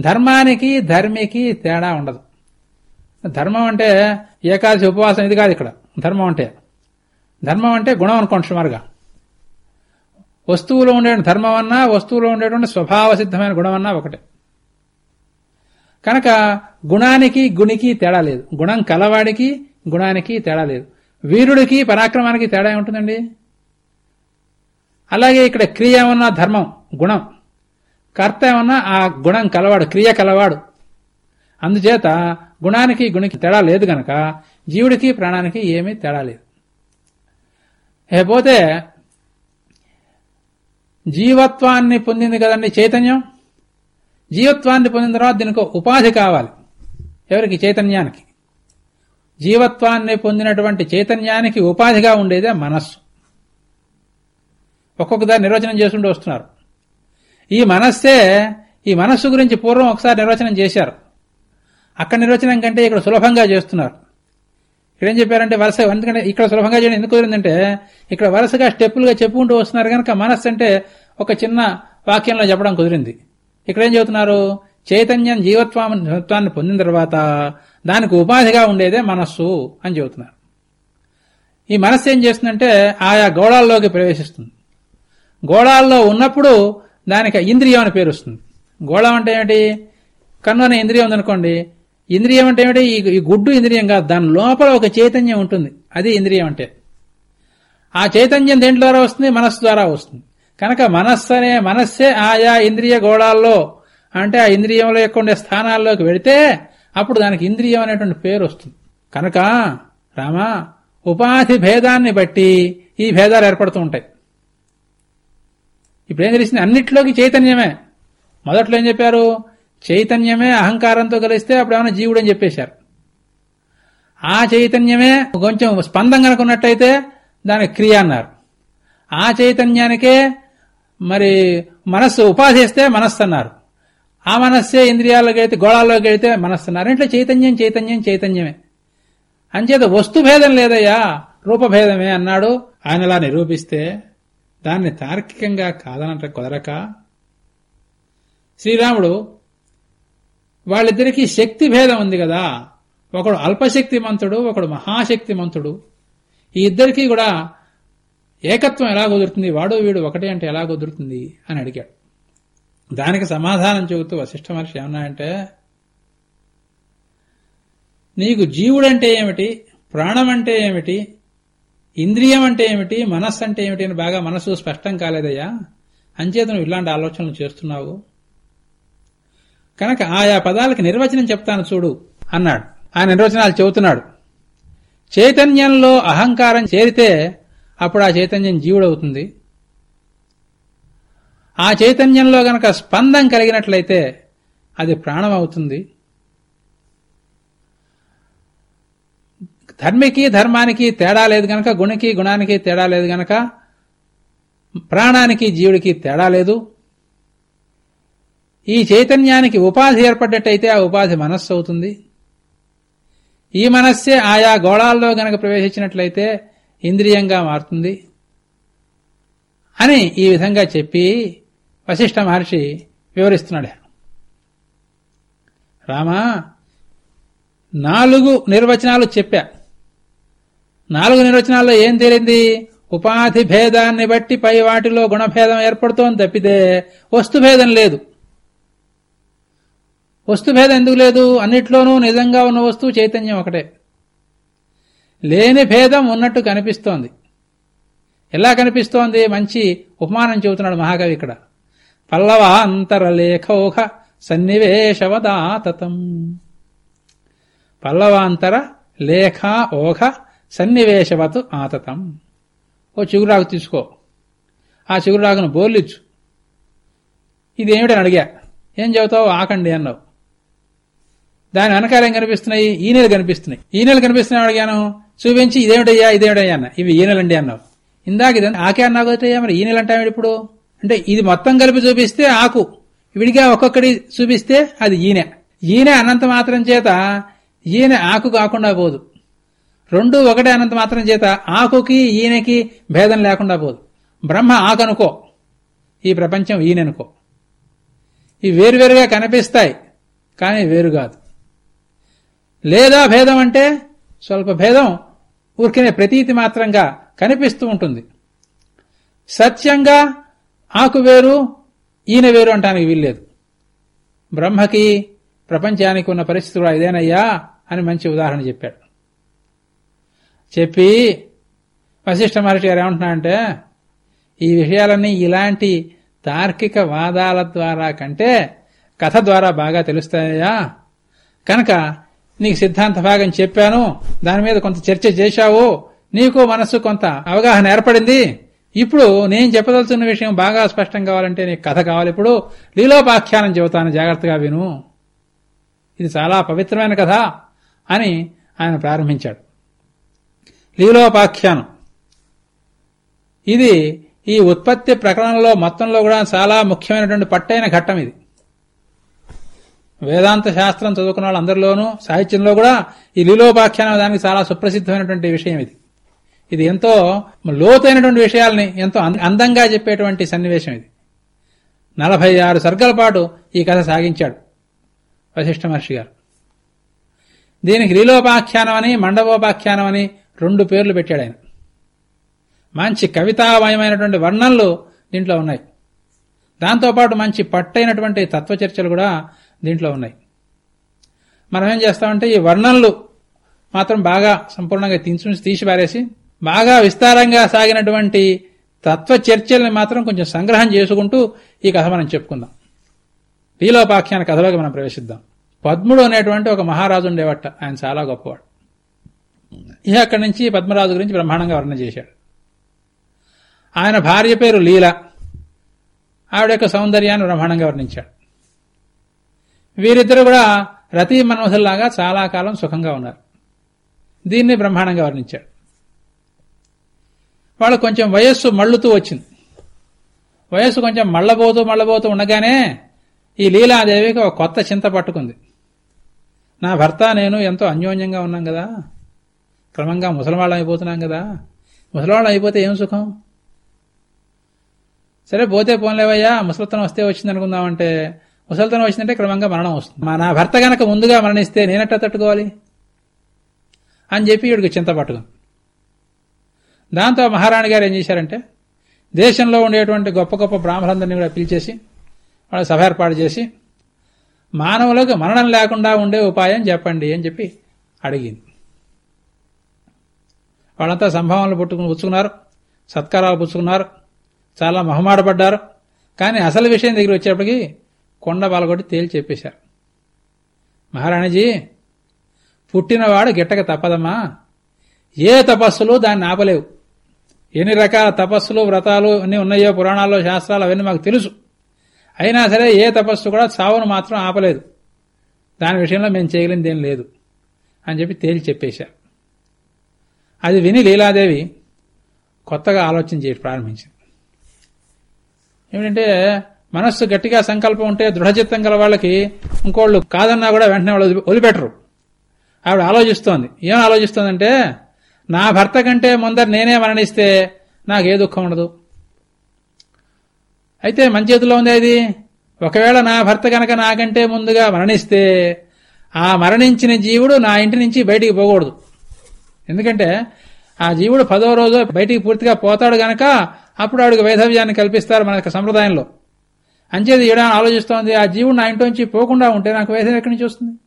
ధర్మానికి ధర్మికి తేడా ఉండదు. ధర్మం అంటే ఏకాదశి ఉపవాసం ఇది కాదు ఇక్కడ. ధర్మం అంటే. ధర్మం అంటే గుణం అనుకోండి సుమారుగా. వస్తువులో ఉండే ధర్మం అన్నా వస్తువులో ఉండేటువంటి స్వభావ సిద్ధమైన గుణం అన్నా ఒకటే. కనుక గుణానికి గుణికి తేడా లేదు. గుణం కలవాడికి గుణానికి తేడా లేదు. వీరుడికి పరాక్రమానికి తేడా ఉంటుందండి అలాగే ఇక్కడ క్రియ ఏమన్నా ధర్మం గుణం. కర్త ఏమన్నా ఆ గుణం కలవాడు క్రియ కలవాడు. అందుచేత గుణానికి గుణికి తేడా లేదు గనక జీవుడికి ప్రాణానికి ఏమీ తేడా లేదు. లేకపోతే జీవత్వాన్ని పొందింది కదండి చైతన్యం? జీవత్వాన్ని పొందిన తర్వాత దీనికి ఉపాధి కావాలి. ఎవరికి? చైతన్యానికి. జీవత్వాన్ని పొందినటువంటి చైతన్యానికి ఉపాధిగా ఉండేదే మనస్సు. ఒక్కొక్క నిర్వచనం చేసుకుంటూ వస్తున్నారు. ఈ మనస్సే ఈ మనస్సు గురించి పూర్వం ఒకసారి నిర్వచనం చేశారు. అక్కడ నిర్వచనం కంటే ఇక్కడ సులభంగా చేస్తున్నారు. ఇక్కడ ఏం చెప్పారంటే వరుస ఎందుకంటే ఇక్కడ సులభంగా చేయడం ఎందుకు కుదిరిందంటే ఇక్కడ వరుసగా స్టెప్పులుగా చెప్పుకుంటూ వస్తున్నారు కనుక మనస్సు అంటే ఒక చిన్న వాక్యంలో చెప్పడం కుదిరింది. ఇక్కడ ఏం చెబుతున్నారు? చైతన్యం జీవత్వాన్ని పొందిన తర్వాత దానికి ఉపాధిగా ఉండేదే మనస్సు అని చెబుతున్నారు. ఈ మనస్సు ఏం చేస్తుందంటే ఆయా గోళాల్లోకి ప్రవేశిస్తుంది. గోళాల్లో ఉన్నప్పుడు దానికి ఇంద్రియం అని పేరు వస్తుంది. గోళం అంటే ఏమిటి? కన్ను అనే ఇంద్రియం ఉందనుకోండి ఇంద్రియం అంటే ఏమిటి? ఈ- గుడ్డు ఇంద్రియం కాదు. దాని లోపల ఒక చైతన్యం ఉంటుంది. అది ఇంద్రియం అంటే. ఆ చైతన్యం దేంట్ ద్వారా వస్తుంది? మనస్సు ద్వారా వస్తుంది. కనుక మనస్సు అనే మనస్సే ఆయా ఇంద్రియ గోళాల్లో అంటే ఆ ఇంద్రియంలో యొక్క ఉండే స్థానాల్లోకి వెళితే అప్పుడు దానికి ఇంద్రియం అనేటువంటి పేరు వస్తుంది. కనుక రామా ఉపాధి భేదాన్ని బట్టి ఈ భేదాలు ఏర్పడుతూ ఉంటాయి. ఇప్పుడు ఏం తెలిసింది? అన్నిట్లోకి చైతన్యమే. మొదట్లో ఏం చెప్పారు? చైతన్యమే అహంకారంతో కలిస్తే అప్పుడు ఏమైనా జీవుడు అని చెప్పేశారు. ఆ చైతన్యమే కొంచెం స్పందం కనుకున్నట్టయితే దానికి క్రియ అన్నారు. ఆ చైతన్యానికే మరి మనస్సు ఉపాధి ఇస్తే మనస్సు అన్నారు ఆ మనస్సే ఇంద్రియాల్లోకి వెళితే గోళాల్లోకి వెళితే మనస్సు అన్నారు అంటే చైతన్యం చైతన్యం చైతన్యమే. అంచేత వస్తుభేదం లేదయ్యా రూపభేదమే అన్నాడు. ఆయనలా నిరూపిస్తే దాన్ని తార్కికంగా కాదనట కుదరక. శ్రీరాముడు వాళ్ళిద్దరికీ శక్తి భేదం ఉంది కదా. ఒకడు అల్పశక్తిమంతుడు ఒకడు మహాశక్తిమంతుడు. ఈ ఇద్దరికీ కూడా ఏకత్వం ఎలా కుదురుతుంది? వాడు వీడు ఒకటే అంటే ఎలా కుదురుతుంది? అని అడిగాడు. దానికి సమాధానం చెబుతూ వశిష్ఠ మహర్షి ఏమన్నాయంటే నీకు జీవుడంటే ఏమిటి? ప్రాణం అంటే ఏమిటి? ఇంద్రియం అంటే ఏమిటి? మనస్సు అంటే ఏమిటి? అని బాగా మనసు స్పష్టం కాలేదయ్యా. అంచేత నువ్వు ఇలాంటి ఆలోచనలు చేస్తున్నావు. కనుక ఆయా పదాలకి నిర్వచనం చెప్తాను చూడు అన్నాడు. ఆ నిర్వచనాలు చెబుతున్నాడు. చైతన్యంలో అహంకారం చేరితే అప్పుడు ఆ చైతన్యం జీవుడవుతుంది. ఆ చైతన్యంలో గనక స్పందం కలిగినట్లయితే అది ప్రాణం అవుతుంది ధర్మికి ధర్మానికి తేడా లేదు గనక గుణకి గుణానికి తేడా లేదు గనక ప్రాణానికి జీవుడికి తేడా లేదు. ఈ చైతన్యానికి ఉపాధి ఏర్పడ్డట్టయితే ఆ ఉపాధి మనస్సు అవుతుంది. ఈ మనస్సే ఆయా గోళాల్లో గనక ప్రవేశించినట్లయితే ఇంద్రియంగా మారుతుంది. అని ఈ విధంగా చెప్పి వశిష్ఠ మహర్షి వివరిస్తున్నాడు. రామా నాలుగు నిర్వచనాలు చెప్పా. నాలుగు నిర్వచనాల్లో ఏం తేలింది? ఉపాధి భేదాన్ని బట్టి పై వాటిలో గుణభేదం ఏర్పడుతోంది తప్పితే వస్తుభేదం లేదు. వస్తుభేదం ఎందుకు లేదు? అన్నిట్లోనూ నిజంగా ఉన్న వస్తువు చైతన్యం ఒకటే. లేని భేదం ఉన్నట్టు కనిపిస్తోంది. ఎలా కనిపిస్తోంది? మంచి ఉపమానం చెబుతున్నాడు మహాకవి ఇక్కడ. పల్లవాంతరలేఖోహ సన్నివేశవదాతతం. పల్లవాంతర లేఖ ఓఘ సన్నివేశవత్ ఆతతం. ఓ చిగురాకు తీసుకో. ఆ చిగురాకును బోర్లిచ్చు. ఇది అడిగా. ఏం చెబుతావు? ఆకండి అన్నావు. దాని వెనకాల ఏం కనిపిస్తున్నాయి? ఈనెలు కనిపిస్తున్నాయి. ఈనెలు కనిపిస్తున్నాయి అడిగాను చూపించి ఇదేమిటయ్యా ఇదేమిటయ్యా అన్న. ఇవి ఈనెలండి అన్నావు. ఇందాక ఇది ఆకే అన్నావు కదయ్యా మరి ఈనెలు అంటావు ఇప్పుడు? అంటే ఇది మొత్తం కలిపి చూపిస్తే ఆకు. విడిగా ఒక్కొక్కటి చూపిస్తే అది ఈనె. ఈనె అనంత మాత్రం చేత ఈనె ఆకు కాకుండా పోదు. రెండు ఒకటే అనంత మాత్రం చేత ఆకుకి ఈయనకి భేదం లేకుండా పోదు. బ్రహ్మ ఆకనుకో. ఈ ప్రపంచం ఈయననుకో ఇవి వేరువేరుగా కనిపిస్తాయి కానీ వేరు కాదు. లేదా భేదం అంటే స్వల్ప భేదం ఊరికినే ప్రతీతి మాత్రంగా కనిపిస్తూ ఉంటుంది. సత్యంగా ఆకు వేరు ఈయన వేరు అంటానికి వీల్లేదు. బ్రహ్మకి ప్రపంచానికి ఉన్న పరిస్థితి కూడా ఇదేనయ్యా అని మంచి ఉదాహరణ చెప్పాడు. చెప్పి వశిష్ఠ మహర్షి గారు ఏమంటున్నారంటే ఈ విషయాలన్నీ ఇలాంటి తార్కిక వాదాల ద్వారా కంటే కథ ద్వారా బాగా తెలుస్తాయా? కనుక నీకు సిద్ధాంత భాగం చెప్పాను. దాని మీద కొంత చర్చ చేశావు. నీకు మనస్సు కొంత అవగాహన ఏర్పడింది. ఇప్పుడు నేను చెప్పదలుచున్న విషయం బాగా స్పష్టం కావాలంటే నీకు కథ కావాలి ఇప్పుడు. లీలోపాఖ్యానం చెబుతాను. జాగ్రత్తగా విను. ఇది చాలా పవిత్రమైన కథ అని ఆయన ప్రారంభించాడు. లీలోపాఖ్యానం. ఇది ఈ ఉత్పత్తి ప్రకరణలో మొత్తంలో కూడా చాలా ముఖ్యమైనటువంటి పట్టైన ఘట్టం ఇది. వేదాంత శాస్త్రం చదువుకున్న వాళ్ళందరిలోనూ సాహిత్యంలో కూడా ఈ లీలోపాఖ్యానం దానికి చాలా సుప్రసిద్ధమైనటువంటి విషయం ఇది. ఇది ఎంతో లోతైనటువంటి విషయాల్ని ఎంతో అంద- అందంగా చెప్పేటువంటి సన్నివేశం ఇది. నలభై ఆరు సర్గల పాటు ఈ కథ సాగించాడు వశిష్ఠ మహర్షి గారు. దీనికి లీలోపాఖ్యానం అని మండపోపాఖ్యానం అని రెండు పేర్లు పెట్టాడు ఆయన. మంచి కవితామయమైనటువంటి వర్ణనలు దీంట్లో ఉన్నాయి. దాంతోపాటు మంచి పట్టైనటువంటి తత్వ చర్చలు కూడా దీంట్లో ఉన్నాయి. మనం ఏం చేస్తామంటే ఈ వర్ణనలు మాత్రం బాగా సంపూర్ణంగా తీసి తీసి పారేసి బాగా విస్తారంగా సాగినటువంటి తత్వ చర్చల్ని మాత్రం కొంచెం సంగ్రహం చేసుకుంటూ ఈ కథ మనం చెప్పుకుందాం. లీలోపాఖ్యాన కథలోకి మనం ప్రవేశిద్దాం. పద్ముడు అనేటువంటి ఒక మహారాజు ఉండేవట. ఆయన చాలా గొప్పవాడు. ఇక అక్కడి నుంచి పద్మరాజు గురించి బ్రహ్మాండంగా వర్ణన చేశాడు. ఆయన భార్య పేరు లీల. ఆవిడ యొక్క సౌందర్యాన్ని బ్రహ్మాండంగా వర్ణించాడు. వీరిద్దరు కూడా రతి మన్మధుల్లాగా చాలా కాలం సుఖంగా ఉన్నారు. దీన్ని బ్రహ్మాండంగా వర్ణించాడు. వాళ్ళు కొంచెం వయస్సు మళ్ళుతూ వచ్చింది. వయస్సు కొంచెం మళ్ళబోతూ మళ్ళబోతూ ఉండగానే ఈ లీలాదేవికి ఒక కొత్త చింత పట్టుకుంది. నా భర్త నేను ఎంతో అన్యోన్యంగా ఉన్నాం కదా. క్రమంగా ముసలివాళ్ళం అయిపోతున్నాం కదా. ముసలివాళ్ళం అయిపోతే ఏం సుఖం? సరే పోతే పోన్లేవయ్యా ముసలితనం వస్తే వచ్చింది అనుకుందామంటే ముసలితనం వచ్చిందంటే క్రమంగా మరణం వస్తుంది. మా నా భర్త గనక ముందుగా మరణిస్తే నేనట్టా తట్టుకోవాలి? అని చెప్పి వీడికి చింత పట్టుకుంది దాంతో మహారాణి గారు ఏం చేశారంటే దేశంలో ఉండేటువంటి గొప్ప గొప్ప బ్రాహ్మణులందరినీ కూడా పిలిచేసి వాళ్ళ సభ ఏర్పాటు చేసి మానవులకు మరణం లేకుండా ఉండే ఉపాయం చెప్పండి అని చెప్పి అడిగింది. వాళ్ళంతా సంభావనలు పుట్టుకుని పుచ్చుకున్నారు సత్కారాలు పుచ్చుకున్నారు చాలా మొహమాటపడ్డారు. కానీ అసలు విషయం దగ్గర వచ్చేప్పటికి కొండ బాలగొట్టి తేల్చి చెప్పేశారు. మహారాణిజీ పుట్టినవాడు గిట్టక తప్పదమ్మా. ఏ తపస్సులు దాన్ని ఆపలేవు. ఎన్ని రకాల తపస్సులు వ్రతాలు అన్ని ఉన్నాయో పురాణాల్లో శాస్త్రాలు అవన్నీ మాకు తెలుసు. అయినా సరే ఏ తపస్సు కూడా చావును మాత్రం ఆపలేదు. దాని విషయంలో మేము చేయలేనిది ఏం లేదు అని చెప్పి తేల్చి చెప్పేశారు. అది విని లీలాదేవి కొత్తగా ఆలోచన చేయడం ప్రారంభించింది. ఏమిటంటే మనస్సు గట్టిగా సంకల్పం ఉంటే దృఢచిత్తం గల వాళ్ళకి ఇంకోళ్ళు కాదన్నా కూడా వెంటనే వాళ్ళు వదిలిపెట్టరు. ఆవిడ ఆలోచిస్తోంది. ఏం ఆలోచిస్తోందంటే నా భర్త కంటే ముందర నేనే మరణిస్తే నాకు ఏ దుఃఖం ఉండదు. అయితే మన చేతిలో ఉంది అది ఒకవేళ నా భర్త కనుక నాకంటే ముందుగా మరణిస్తే ఆ మరణించిన జీవుడు నా ఇంటి నుంచి బయటికి పోకూడదు. ఎందుకంటే ఆ జీవుడు పదో రోజు బయటికి పూర్తిగా పోతాడు గనక అప్పుడు ఆవిడకి వైధవ్యాన్ని కల్పిస్తారు మన సంప్రదాయంలో. అంచేది ఈడ ఆలోచిస్తోంది ఆ జీవుడు నా ఇంట్లోంచి పోకుండా ఉంటే నాకు వేదన ఎక్కడి నుంచి వస్తుంది?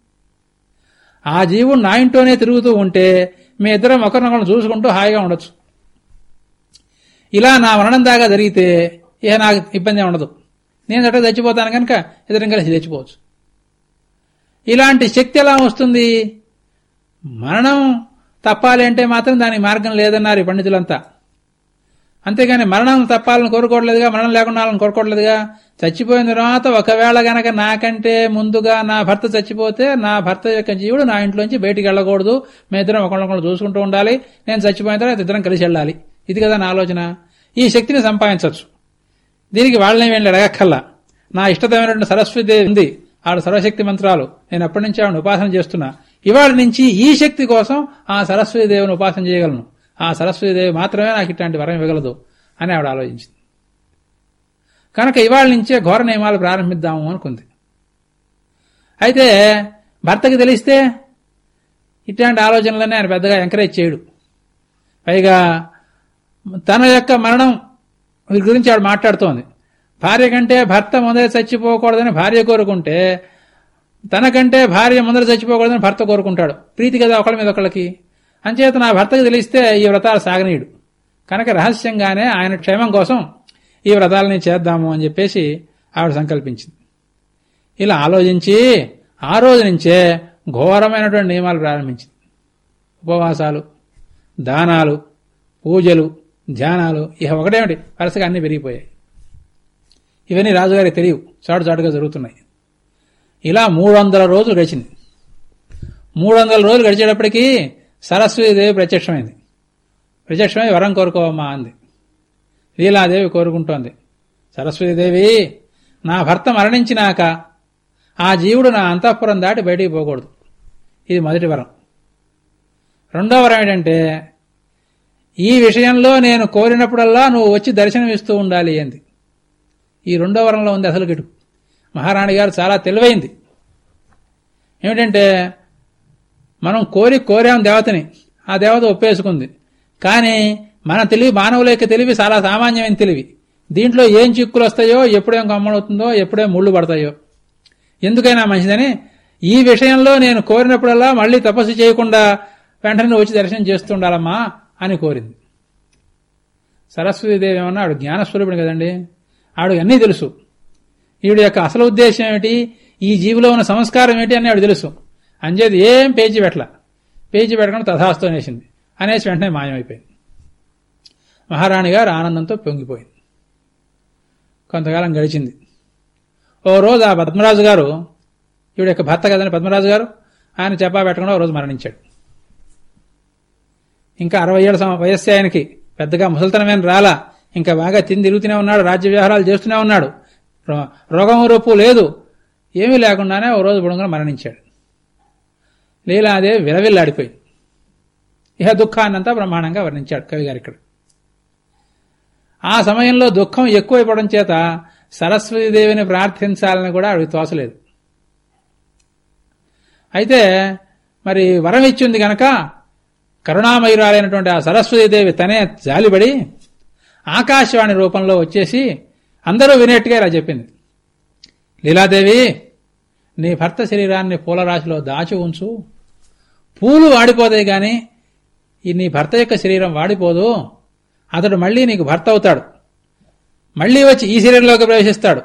ఆ జీవుడు నా ఇంట్లోనే తిరుగుతూ ఉంటే మీ ఇద్దరం ఒకరినొకరు చూసుకుంటూ హాయిగా ఉండొచ్చు. ఇలా నా మరణం దాకా జరిగితే ఇక నాకు ఇబ్బంది ఉండదు. నేను అట్లా చచ్చిపోతాను కనుక ఇద్దరం కలిసి చచ్చిపోవచ్చు. ఇలాంటి శక్తి ఎలా వస్తుంది? మరణం తప్పాలి అంటే మాత్రం దానికి మార్గం లేదన్నారు ఈ పండితులంతా. అంతేగాని మరణం తప్పాలని కోరుకోవట్లేదుగా మరణం లేకుండా కోరుకోవట్లేదుగా. చచ్చిపోయిన తర్వాత ఒకవేళ గనక నాకంటే ముందుగా నా భర్త చచ్చిపోతే నా భర్త యొక్క జీవుడు నా ఇంట్లోంచి బయటికి వెళ్ళకూడదు. మేము ఇద్దరం ఒకళ్ళొకళ్ళు చూసుకుంటూ ఉండాలి. నేను చచ్చిపోయిన తర్వాత ఇద్దరం కలిసి వెళ్ళాలి. ఇది కదా నా ఆలోచన. ఈ శక్తిని సంపాదించవచ్చు. దీనికి వాళ్ళని వీళ్ళని అడగక్కల్లా నా ఇష్టదైనటువంటి సరస్వతి ఉంది. ఆవిడ సర్వశక్తి మంత్రాలు. నేను అప్పటి నుంచి ఆవిడ ఉపాసన చేస్తున్నా. ఇవాళ నుంచి ఈ శక్తి కోసం ఆ సరస్వతి దేవుని ఉపాసన చేయగలను. ఆ సరస్వతి దేవి మాత్రమే నాకు ఇట్లాంటి వరం ఇవ్వగలదు అని ఆవిడ ఆలోచించింది. కనుక ఇవాళ నుంచే ఘోర నియమాలు ప్రారంభిద్దాము అనుకుంది. అయితే భర్తకి తెలిస్తే ఇట్లాంటి ఆలోచనలనే ఆయన పెద్దగా ఎంకరేజ్ చేయడు. పైగా తన యొక్క మరణం వీరి గురించి ఆవిడ మాట్లాడుతోంది. భార్య కంటే భర్త ముందర చచ్చిపోకూడదని భార్య కోరుకుంటే తనకంటే భార్య ముందర చచ్చిపోకూడదని భర్త కోరుకుంటాడు. ప్రీతి కదా ఒకళ్ళ మీద ఒకళ్ళకి. అంచేత నా భర్తకు తెలిస్తే ఈ వ్రతాలు సాగనీయుడు. కనుక రహస్యంగానే ఆయన క్షేమం కోసం ఈ వ్రతాలని చేద్దాము అని చెప్పేసి ఆవిడ సంకల్పించింది. ఇలా ఆలోచించి ఆ రోజు నుంచే ఘోరమైనటువంటి నియమాలు ప్రారంభించింది. ఉపవాసాలు దానాలు పూజలు ధ్యానాలు ఇక ఒకటేమిటి? వరుసగా అన్నీ పెరిగిపోయాయి. ఇవన్నీ రాజుగారికి తెలియవు. చాటు చాటుగా జరుగుతున్నాయి. ఇలా మూడు వందల రోజులు గడిచింది. మూడు వందల రోజులు గడిచేటప్పటికీ సరస్వతీదేవి ప్రత్యక్షమైంది. ప్రత్యక్షమై వరం కోరుకోవమ్మా అంది. లీలాదేవి కోరుకుంటోంది. సరస్వతీదేవి నా భర్త మరణించినాక ఆ జీవుడు నా అంతఃపురం దాటి బయటికి పోకూడదు. ఇది మొదటి వరం. రెండో వరం ఏంటంటే ఈ విషయంలో నేను కోరినప్పుడల్లా నువ్వు వచ్చి దర్శనం ఇస్తూ ఉండాలి అంది ఈ రెండో వరంలో ఉంది అసలు గిటు మహారాణి గారు చాలా తెలివైంది. ఏమిటంటే మనం కోరి కోరాం దేవతని. ఆ దేవత ఒప్పేసుకుంది. కానీ మన తెలివి మానవుల తెలివి చాలా సామాన్యమైన తెలివి. దీంట్లో ఏం చిక్కులు వస్తాయో ఎప్పుడేం కమ్మడవుతుందో ఎప్పుడేం ముళ్ళు పడతాయో. ఎందుకైనా మంచిదని ఈ విషయంలో నేను కోరినప్పుడల్లా మళ్ళీ తపస్సు చేయకుండా వెంటనే వచ్చి దర్శనం చేస్తుండాలమ్మా అని కోరింది. సరస్వతీదేవి ఏమన్నా ఆడు జ్ఞానస్వరూపుడు కదండి. ఆడు అన్నీ తెలుసు. ఈవిడ యొక్క అసలు ఉద్దేశం ఏమిటి? ఈ జీవిలో ఉన్న సంస్కారం ఏంటి అని ఆవిడ తెలుసు. అంచేది ఏం పేజీ పెట్టల? పేజీ పెట్టకుండా తథాస్తోనేసింది అనేసి వెంటనే మాయమైపోయింది. మహారాణి గారు ఆనందంతో పొంగిపోయింది. కొంతకాలం గడిచింది. ఓ రోజు ఆ పద్మరాజు గారు ఈవిడ యొక్క భర్త కదండి పద్మరాజు గారు ఆయన చెప్పా పెట్టకుండా ఓ రోజు మరణించాడు. ఇంకా అరవై ఏళ్ళ సం- వయస్సు ఆయనకి. పెద్దగా ముసలితనమేం రాలా. ఇంకా బాగా తిని తిరుగుతూనే ఉన్నాడు రాజ్య వ్యవహారాలు చేస్తూనే ఉన్నాడు. రో- రోగం రూపు లేదు. ఏమీ లేకుండానే ఓ రోజు బుడంగా మరణించాడు. లీలాదేవి విలవిల్లాడిపోయింది. ఇహ దుఃఖాన్నంతా బ్రహ్మాండంగా వర్ణించాడు కవిగారు ఇక్కడ ఆ సమయంలో దుఃఖం ఎక్కువైపోవడం చేత సరస్వతీదేవిని ప్రార్థించాలని కూడా ఆవిడ తోసలేదు. అయితే మరి వరం ఇచ్చింది గనక కరుణామయురాలైనటువంటి ఆ సరస్వతీదేవి తనే జాలిబడి ఆకాశవాణి రూపంలో వచ్చేసి అందరూ వినేట్టుగా ఇలా చెప్పింది. లీలాదేవి నీ భర్త శరీరాన్ని పూలరాశిలో దాచి ఉంచు. పూలు వాడిపోతాయి గాని ఈ నీ భర్త యొక్క శరీరం వాడిపోదు. అతడు మళ్ళీ నీకు భర్త అవుతాడు. మళ్ళీ వచ్చి ఈ శరీరంలోకి ప్రవేశిస్తాడు.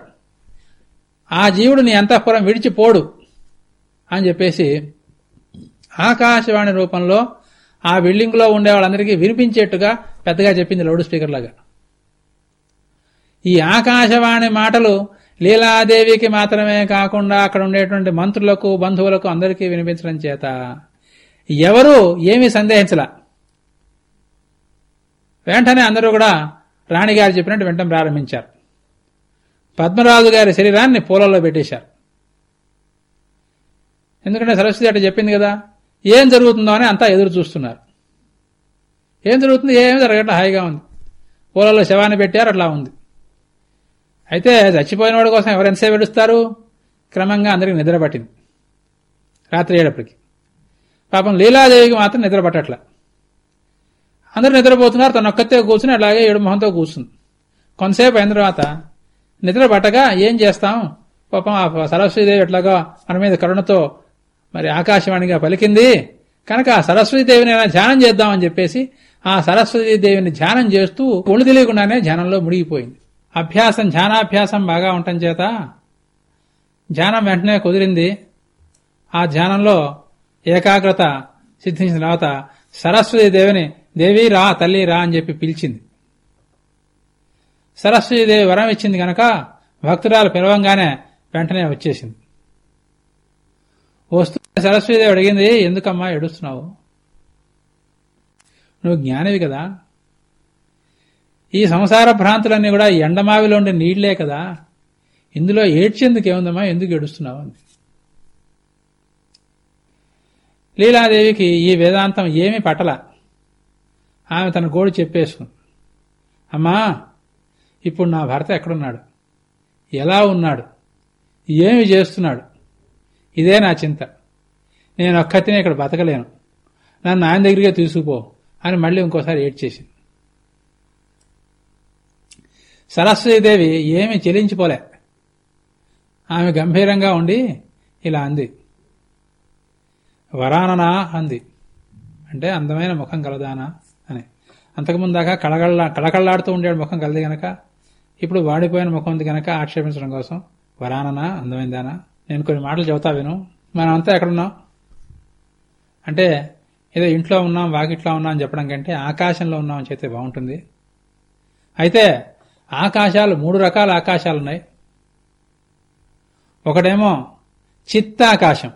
ఆ జీవుడు నీ అంతఃపురం విడిచిపోడు అని చెప్పేసి ఆకాశవాణి రూపంలో ఆ బిల్డింగ్లో ఉండే వాళ్ళందరికీ వినిపించేట్టుగా పెద్దగా చెప్పింది లౌడ్ స్పీకర్ లాగా. ఈ ఆకాశవాణి మాటలు లీలాదేవికి మాత్రమే కాకుండా అక్కడ ఉండేటువంటి మంత్రులకు బంధువులకు అందరికీ వినిపించడం చేత ఎవరు ఏమీ సందేహించలా. వెంటనే అందరూ కూడా రాణిగారు చెప్పినట్టు వినటం ప్రారంభించారు. పద్మరాజు గారి శరీరాన్ని పూలలో పెట్టేశారు. ఎందుకంటే సరస్వతి అట్లా చెప్పింది కదా ఏం జరుగుతుందో అని అంతా ఎదురు చూస్తున్నారు. ఏం జరుగుతుంది? ఏం జరగట్లా హాయిగా ఉంది. పూలలో శవాన్ని పెట్టారు అట్లా ఉంది. అయితే చచ్చిపోయిన వాడి కోసం ఎవరు ఎంతసేపు ఏడుస్తారు? క్రమంగా అందరికి నిద్ర పట్టింది. రాత్రి ఏడప్పటికి. పాపం లీలాదేవికి మాత్రం నిద్ర పట్టట్లా. అందరూ నిద్రపోతున్నారు తను ఒక్కతే కూర్చుని అలాగే ఏడు మొహంతో కూర్చుంది. కొంతసేపు అయిన తర్వాత నిద్ర పట్టగా ఏం చేస్తాం? పాపం ఆ సరస్వతీదేవి ఎట్లాగా మన మీద కరుణతో మరి ఆకాశవాణిగా పలికింది. కనుక ఆ సరస్వతీదేవిని ఎలా ధ్యానం చేద్దామని చెప్పేసి ఆ సరస్వతీదేవిని ధ్యానం చేస్తూ ఒళ్ళు తెలియకుండానే ధ్యానంలో మునిగిపోయింది. అభ్యాసం ధ్యానాభ్యాసం బాగా ఉండటం చేత ధ్యానం వెంటనే కుదిరింది. ఆ ధ్యానంలో ఏకాగ్రత సిద్ధించిన తర్వాత సరస్వతి దేవిని దేవి రా తల్లి రా అని చెప్పి పిలిచింది. సరస్వతీదేవి వరం ఇచ్చింది గనక భక్తురాలు పిలవంగానే వెంటనే వచ్చేసింది. వస్తున్న సరస్వతీదేవి అడిగింది ఎందుకమ్మా ఏడుస్తున్నావు? నువ్వు జ్ఞానివి కదా ఈ సంసార భ్రాంతులన్నీ కూడా ఎండమావిలో ఉండే నీళ్ళే కదా. ఇందులో ఏడ్చేందుకు ఏముందమ్మా? ఎందుకు ఏడుస్తున్నావు అని లీలాదేవికి ఈ వేదాంతం ఏమీ పట్టల. ఆమె తన గోడు చెప్పేసుకుంది. అమ్మా ఇప్పుడు నా భర్త ఎక్కడున్నాడు? ఎలా ఉన్నాడు? ఏమి చేస్తున్నాడు? ఇదే నా చింత. నేను ఒక్కతినే ఇక్కడ బతకలేను. నన్ను ఆయన దగ్గరికే తీసుకుపో అని మళ్ళీ ఇంకోసారి ఏడ్చేసింది. సరస్వతీదేవి ఏమీ చెలించిపోలే. ఆమె గంభీరంగా ఉండి ఇలా అంది. వరాననా అంది. అంటే అందమైన ముఖం కలదానా అని. అంతకుముందు దాకా కళగళ్ళ కళకళలాడుతూ ఉండేడు ముఖం కలది గనక ఇప్పుడు వాడిపోయిన ముఖం ఉంది గనక ఆక్షేపించడం కోసం వరాననా అందమైందానా? నేను కొన్ని మాటలు చెబుతా విను. మనం అంతా ఎక్కడున్నాం? అంటే ఏదో ఇంట్లో ఉన్నాం వాకిట్లో ఉన్నాం అని చెప్పడం కంటే ఆకాశంలో ఉన్నాం అని చెప్తే బాగుంటుంది. అయితే ఆకాశాలు మూడు రకాల ఆకాశాలు ఉన్నాయి ఒకటేమో చిత్తాకాశం.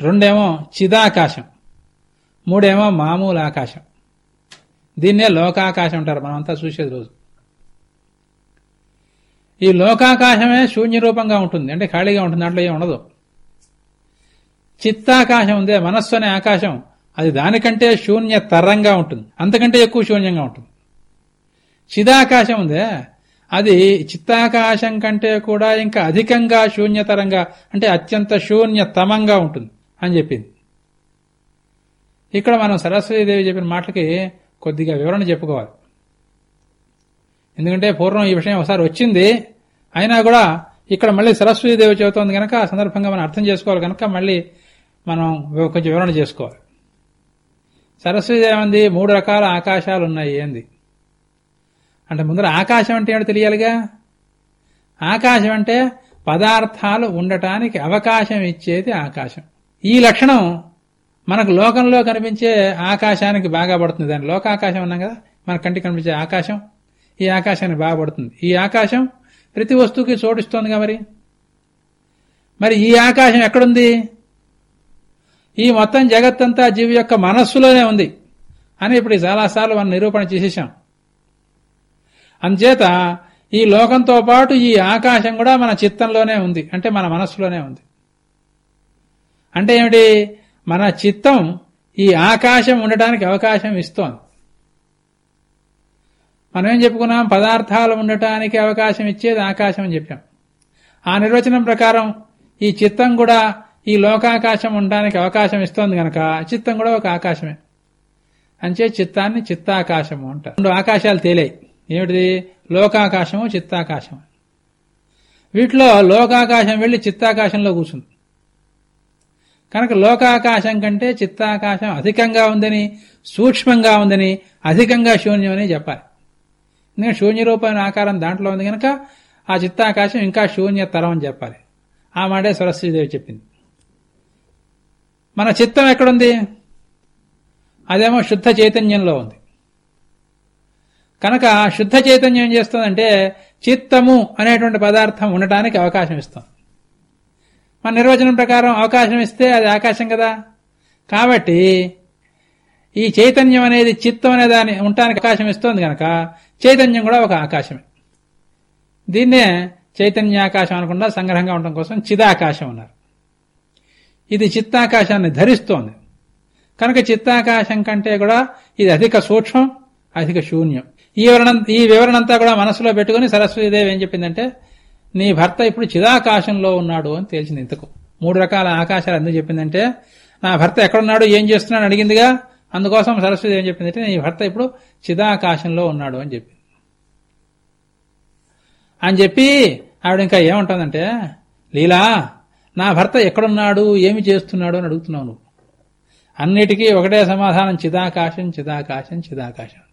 రెండేమో చిదాకాశం. మూడేమో మామూలు ఆకాశం దీన్నే లోకాకాశం అంటారు. మనమంతా చూసేది రోజు. ఈ లోకాకాశమే శూన్య రూపంగా ఉంటుంది. అంటే ఖాళీగా ఉంటుంది. దాంట్లో ఏం ఉండదు. చిత్తాకాశం ఉందే మనస్సు అనే ఆకాశం. అది దానికంటే శూన్య తరంగా ఉంటుంది. అంతకంటే ఎక్కువ శూన్యంగా ఉంటుంది. చిదాకాశం ఉందే. అది చిత్తాకాశం కంటే కూడా ఇంకా అధికంగా శూన్యతరంగా అంటే అత్యంత శూన్యతమంగా ఉంటుంది అని చెప్పింది. ఇక్కడ మనం సరస్వతీదేవి చెప్పిన మాటలకి కొద్దిగా వివరణ చెప్పుకోవాలి. ఎందుకంటే పూర్వం ఈ విషయం ఒకసారి వచ్చింది. అయినా కూడా ఇక్కడ మళ్ళీ సరస్వతీదేవి చెబుతోంది కనుక ఆ సందర్భంగా మనం అర్థం చేసుకోవాలి కనుక మళ్ళీ మనం కొంచెం వివరణ చేసుకోవాలి. సరస్వతీదేవి అంది మూడు రకాల ఆకాశాలు ఉన్నాయి ఏంది అంటే ముందర ఆకాశం అంటే ఏమిటో తెలియాలిగా? ఆకాశం అంటే పదార్థాలు ఉండటానికి అవకాశం ఇచ్చేది ఆకాశం. ఈ లక్షణం మనకు లోకంలో కనిపించే ఆకాశానికి బాగా పడుతుంది. దాని లోకాకాశం అన్నాం కదా? మన కంటికి కనిపించే ఆకాశం. ఈ ఆకాశానికి బాగా పడుతుంది. ఈ ఆకాశం ప్రతి వస్తువుకి చోటిస్తోందిగా మరి? మరి ఈ ఆకాశం ఎక్కడుంది? ఈ మొత్తం జగత్తంతా జీవి యొక్క మనస్సులోనే ఉంది అని ఇప్పుడు చాలాసార్లు మనం నిరూపణ చేసేసాం అందుచేత ఈ లోకంతో పాటు ఈ ఆకాశం కూడా మన చిత్తంలోనే ఉంది. అంటే మన మనస్సులోనే ఉంది. అంటే ఏమిటి? మన చిత్తం ఈ ఆకాశం ఉండటానికి అవకాశం ఇస్తోంది. మనం ఏం చెప్పుకున్నాం? పదార్థాలు ఉండటానికి అవకాశం ఇచ్చేది ఆకాశం అని చెప్పాం. ఆ నిర్వచనం ప్రకారం ఈ చిత్తం కూడా ఈ లోకాకాశం ఉండడానికి అవకాశం ఇస్తోంది గనక చిత్తం కూడా ఒక ఆకాశమే. అంచే చిత్తాన్ని చిత్తాకాశము అంటారు. రెండు ఆకాశాలు తేలాయి. ఏమిటిది? లోకాకాశము చిత్తాకాశం వీటిలో లోకాకాశం వెళ్ళి చిత్తాకాశంలో కూర్చుంది. కనుక లోకాకాశం కంటే చిత్తాకాశం అధికంగా ఉందని సూక్ష్మంగా ఉందని అధికంగా శూన్యమని చెప్పాలి. ఎందుకంటే శూన్య రూపమైన ఆకారం దాంట్లో ఉంది కనుక ఆ చిత్తాకాశం ఇంకా శూన్యతరం అని చెప్పాలి. ఆ మాటే సరస్వతీదేవి చెప్పింది. మన చిత్తం ఎక్కడుంది? అదేమో శుద్ధ చైతన్యంలో ఉంది. కనుక శుద్ధ చైతన్యం ఏం చేస్తుందంటే చిత్తము అనేటువంటి పదార్థం ఉండటానికి అవకాశం ఇస్తుంది. మన నిర్వచనం ప్రకారం అవకాశం ఇస్తే అది ఆకాశం కదా. కాబట్టి ఈ చైతన్యం అనేది చిత్తం అనే దాని ఉండటానికి అవకాశం ఇస్తోంది కనుక చైతన్యం కూడా ఒక ఆకాశమే. దీన్నే చైతన్యాకాశం అనకుండా సంగ్రహంగా ఉండటం కోసం చిదాకాశం అన్నారు. ఇది చిత్తాకాశాన్ని ధరిస్తోంది. కనుక చిత్తాకాశం కంటే కూడా ఇది అధిక సూక్ష్మం అధిక శూన్యం. ఈ వివరణ ఈ వివరణ అంతా కూడా మనసులో పెట్టుకుని సరస్వతీదేవి ఏం చెప్పిందంటే నీ భర్త ఇప్పుడు చిదాకాశంలో ఉన్నాడు అని తేల్చింది ఇంతకు. మూడు రకాల ఆకాశాలు ఎందుకు చెప్పిందంటే నా భర్త ఎక్కడున్నాడు? ఏం చేస్తున్నాడు? అడిగిందిగా. అందుకోసం సరస్వతి ఏం చెప్పిందంటే నీ భర్త ఇప్పుడు చిదాకాశంలో ఉన్నాడు అని చెప్పింది. అని చెప్పి ఆవిడ ఇంకా ఏమంటుందంటే లీలా నా భర్త ఎక్కడున్నాడు? ఏమి చేస్తున్నాడు? అని అడుగుతున్నావు నువ్వు. అన్నిటికీ ఒకటే సమాధానం చిదాకాశం చిదాకాశం చిదాకాశం.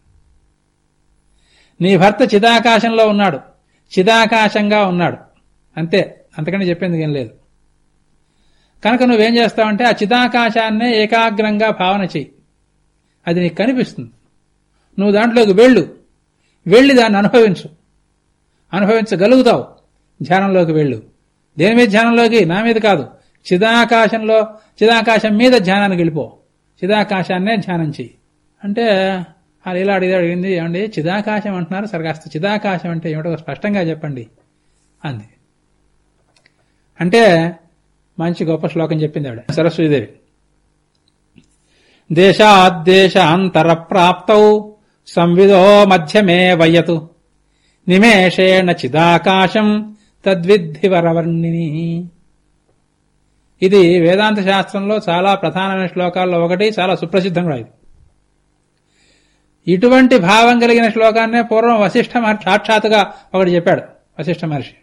నీ భర్త చిదాకాశంలో ఉన్నాడు. చిదాకాశంగా ఉన్నాడు. అంతే. అంతకంటే చెప్పేందుకు ఏం లేదు. కనుక నువ్వేం చేస్తావంటే ఆ చిదాకాశాన్నే ఏకాగ్రంగా భావన చెయ్యి. అది నీకు కనిపిస్తుంది. నువ్వు దాంట్లోకి వెళ్ళు. వెళ్ళి దాన్ని అనుభవించు. అనుభవించగలుగుతావు. ధ్యానంలోకి వెళ్ళు. దేని మీద ధ్యానంలోకి? నా మీద కాదు. చిదాకాశంలో చిదాకాశం మీద ధ్యానానికి వెళ్ళిపో. చిదాకాశాన్నే ధ్యానం చెయ్యి. అంటే ఆ లీలా అడిగి అడిగింది ఏమండి? చిదాకాశం అంటున్నారు సరే కాస్త చిదాకాశం అంటే ఏమిటో స్పష్టంగా చెప్పండి అంది. అంటే మంచి గొప్ప శ్లోకం చెప్పింది ఆవిడ సరస్వతీదేవి. దేశాద్దేశాంతర ప్రాప్తౌ సంవిదో మధ్యమే వయతు నిమేషేణ చిదాకాశం తద్విద్ధి వరవర్ణిని ఇది వేదాంత శాస్త్రంలో చాలా ప్రధానమైన శ్లోకాల్లో ఒకటి చాలా సుప్రసిద్ధం కూడా ఇది ఇటువంటి భావం కలిగిన శ్లోకాన్నే పూర్వం వశిష్ఠ మహర్షి సాక్షాత్తుగా ఒకటి చెప్పాడు వశిష్ఠ మహర్షి.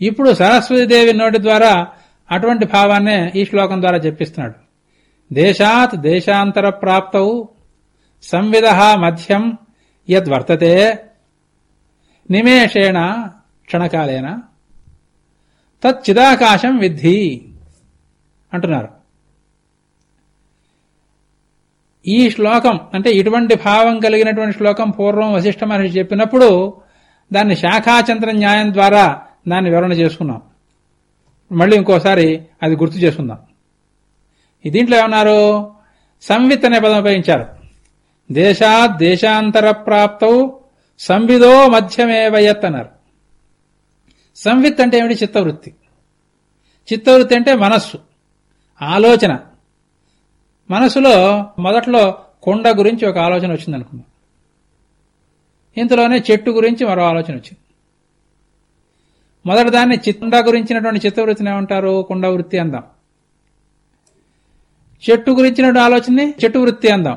ఇప్పుడు సరస్వతీదేవి నోటి ద్వారా అటువంటి భావాన్నే ఈ శ్లోకం ద్వారా చెప్పిస్తున్నాడు. దేశాత్ దేశాంతర ప్రాప్తౌ సంవిధ మధ్యం యద్వర్తతే నిమేషేణ క్షణకాలేన తచ్చిదాకాశం విద్ధి అంటున్నారు. ఈ శ్లోకం అంటే ఇటువంటి భావం కలిగినటువంటి శ్లోకం పూర్వం వశిష్ఠ మహర్షి చెప్పినప్పుడు దాన్ని శాఖాచంద్ర న్యాయం ద్వారా దాన్ని వివరణ చేసుకున్నాం. మళ్ళీ ఇంకోసారి అది గుర్తు చేసుకుందాం. దీంట్లో ఏమన్నారు? సంవిత్ అనే పదం ఉపయోగించారు. దేశాత్ దేశాంతర ప్రాప్తవు సంవిదో మధ్యమేవయత్ అన్నారు సంవిత్ అంటే ఏమిటి? చిత్తవృత్తి. చిత్తవృత్తి అంటే మనస్సు. ఆలోచన. మనసులో మొదట్లో కొండ గురించి ఒక ఆలోచన వచ్చింది అనుకుందాం. ఇంతలోనే చెట్టు గురించి మరో ఆలోచన వచ్చింది. మొదటి దాన్ని కుండ గురించినటువంటి చిత్తవృత్తిని ఏమంటారు? కుండ వృత్తి అందాం. చెట్టు గురించినటువంటి ఆలోచనని చెట్టు వృత్తి అందాం.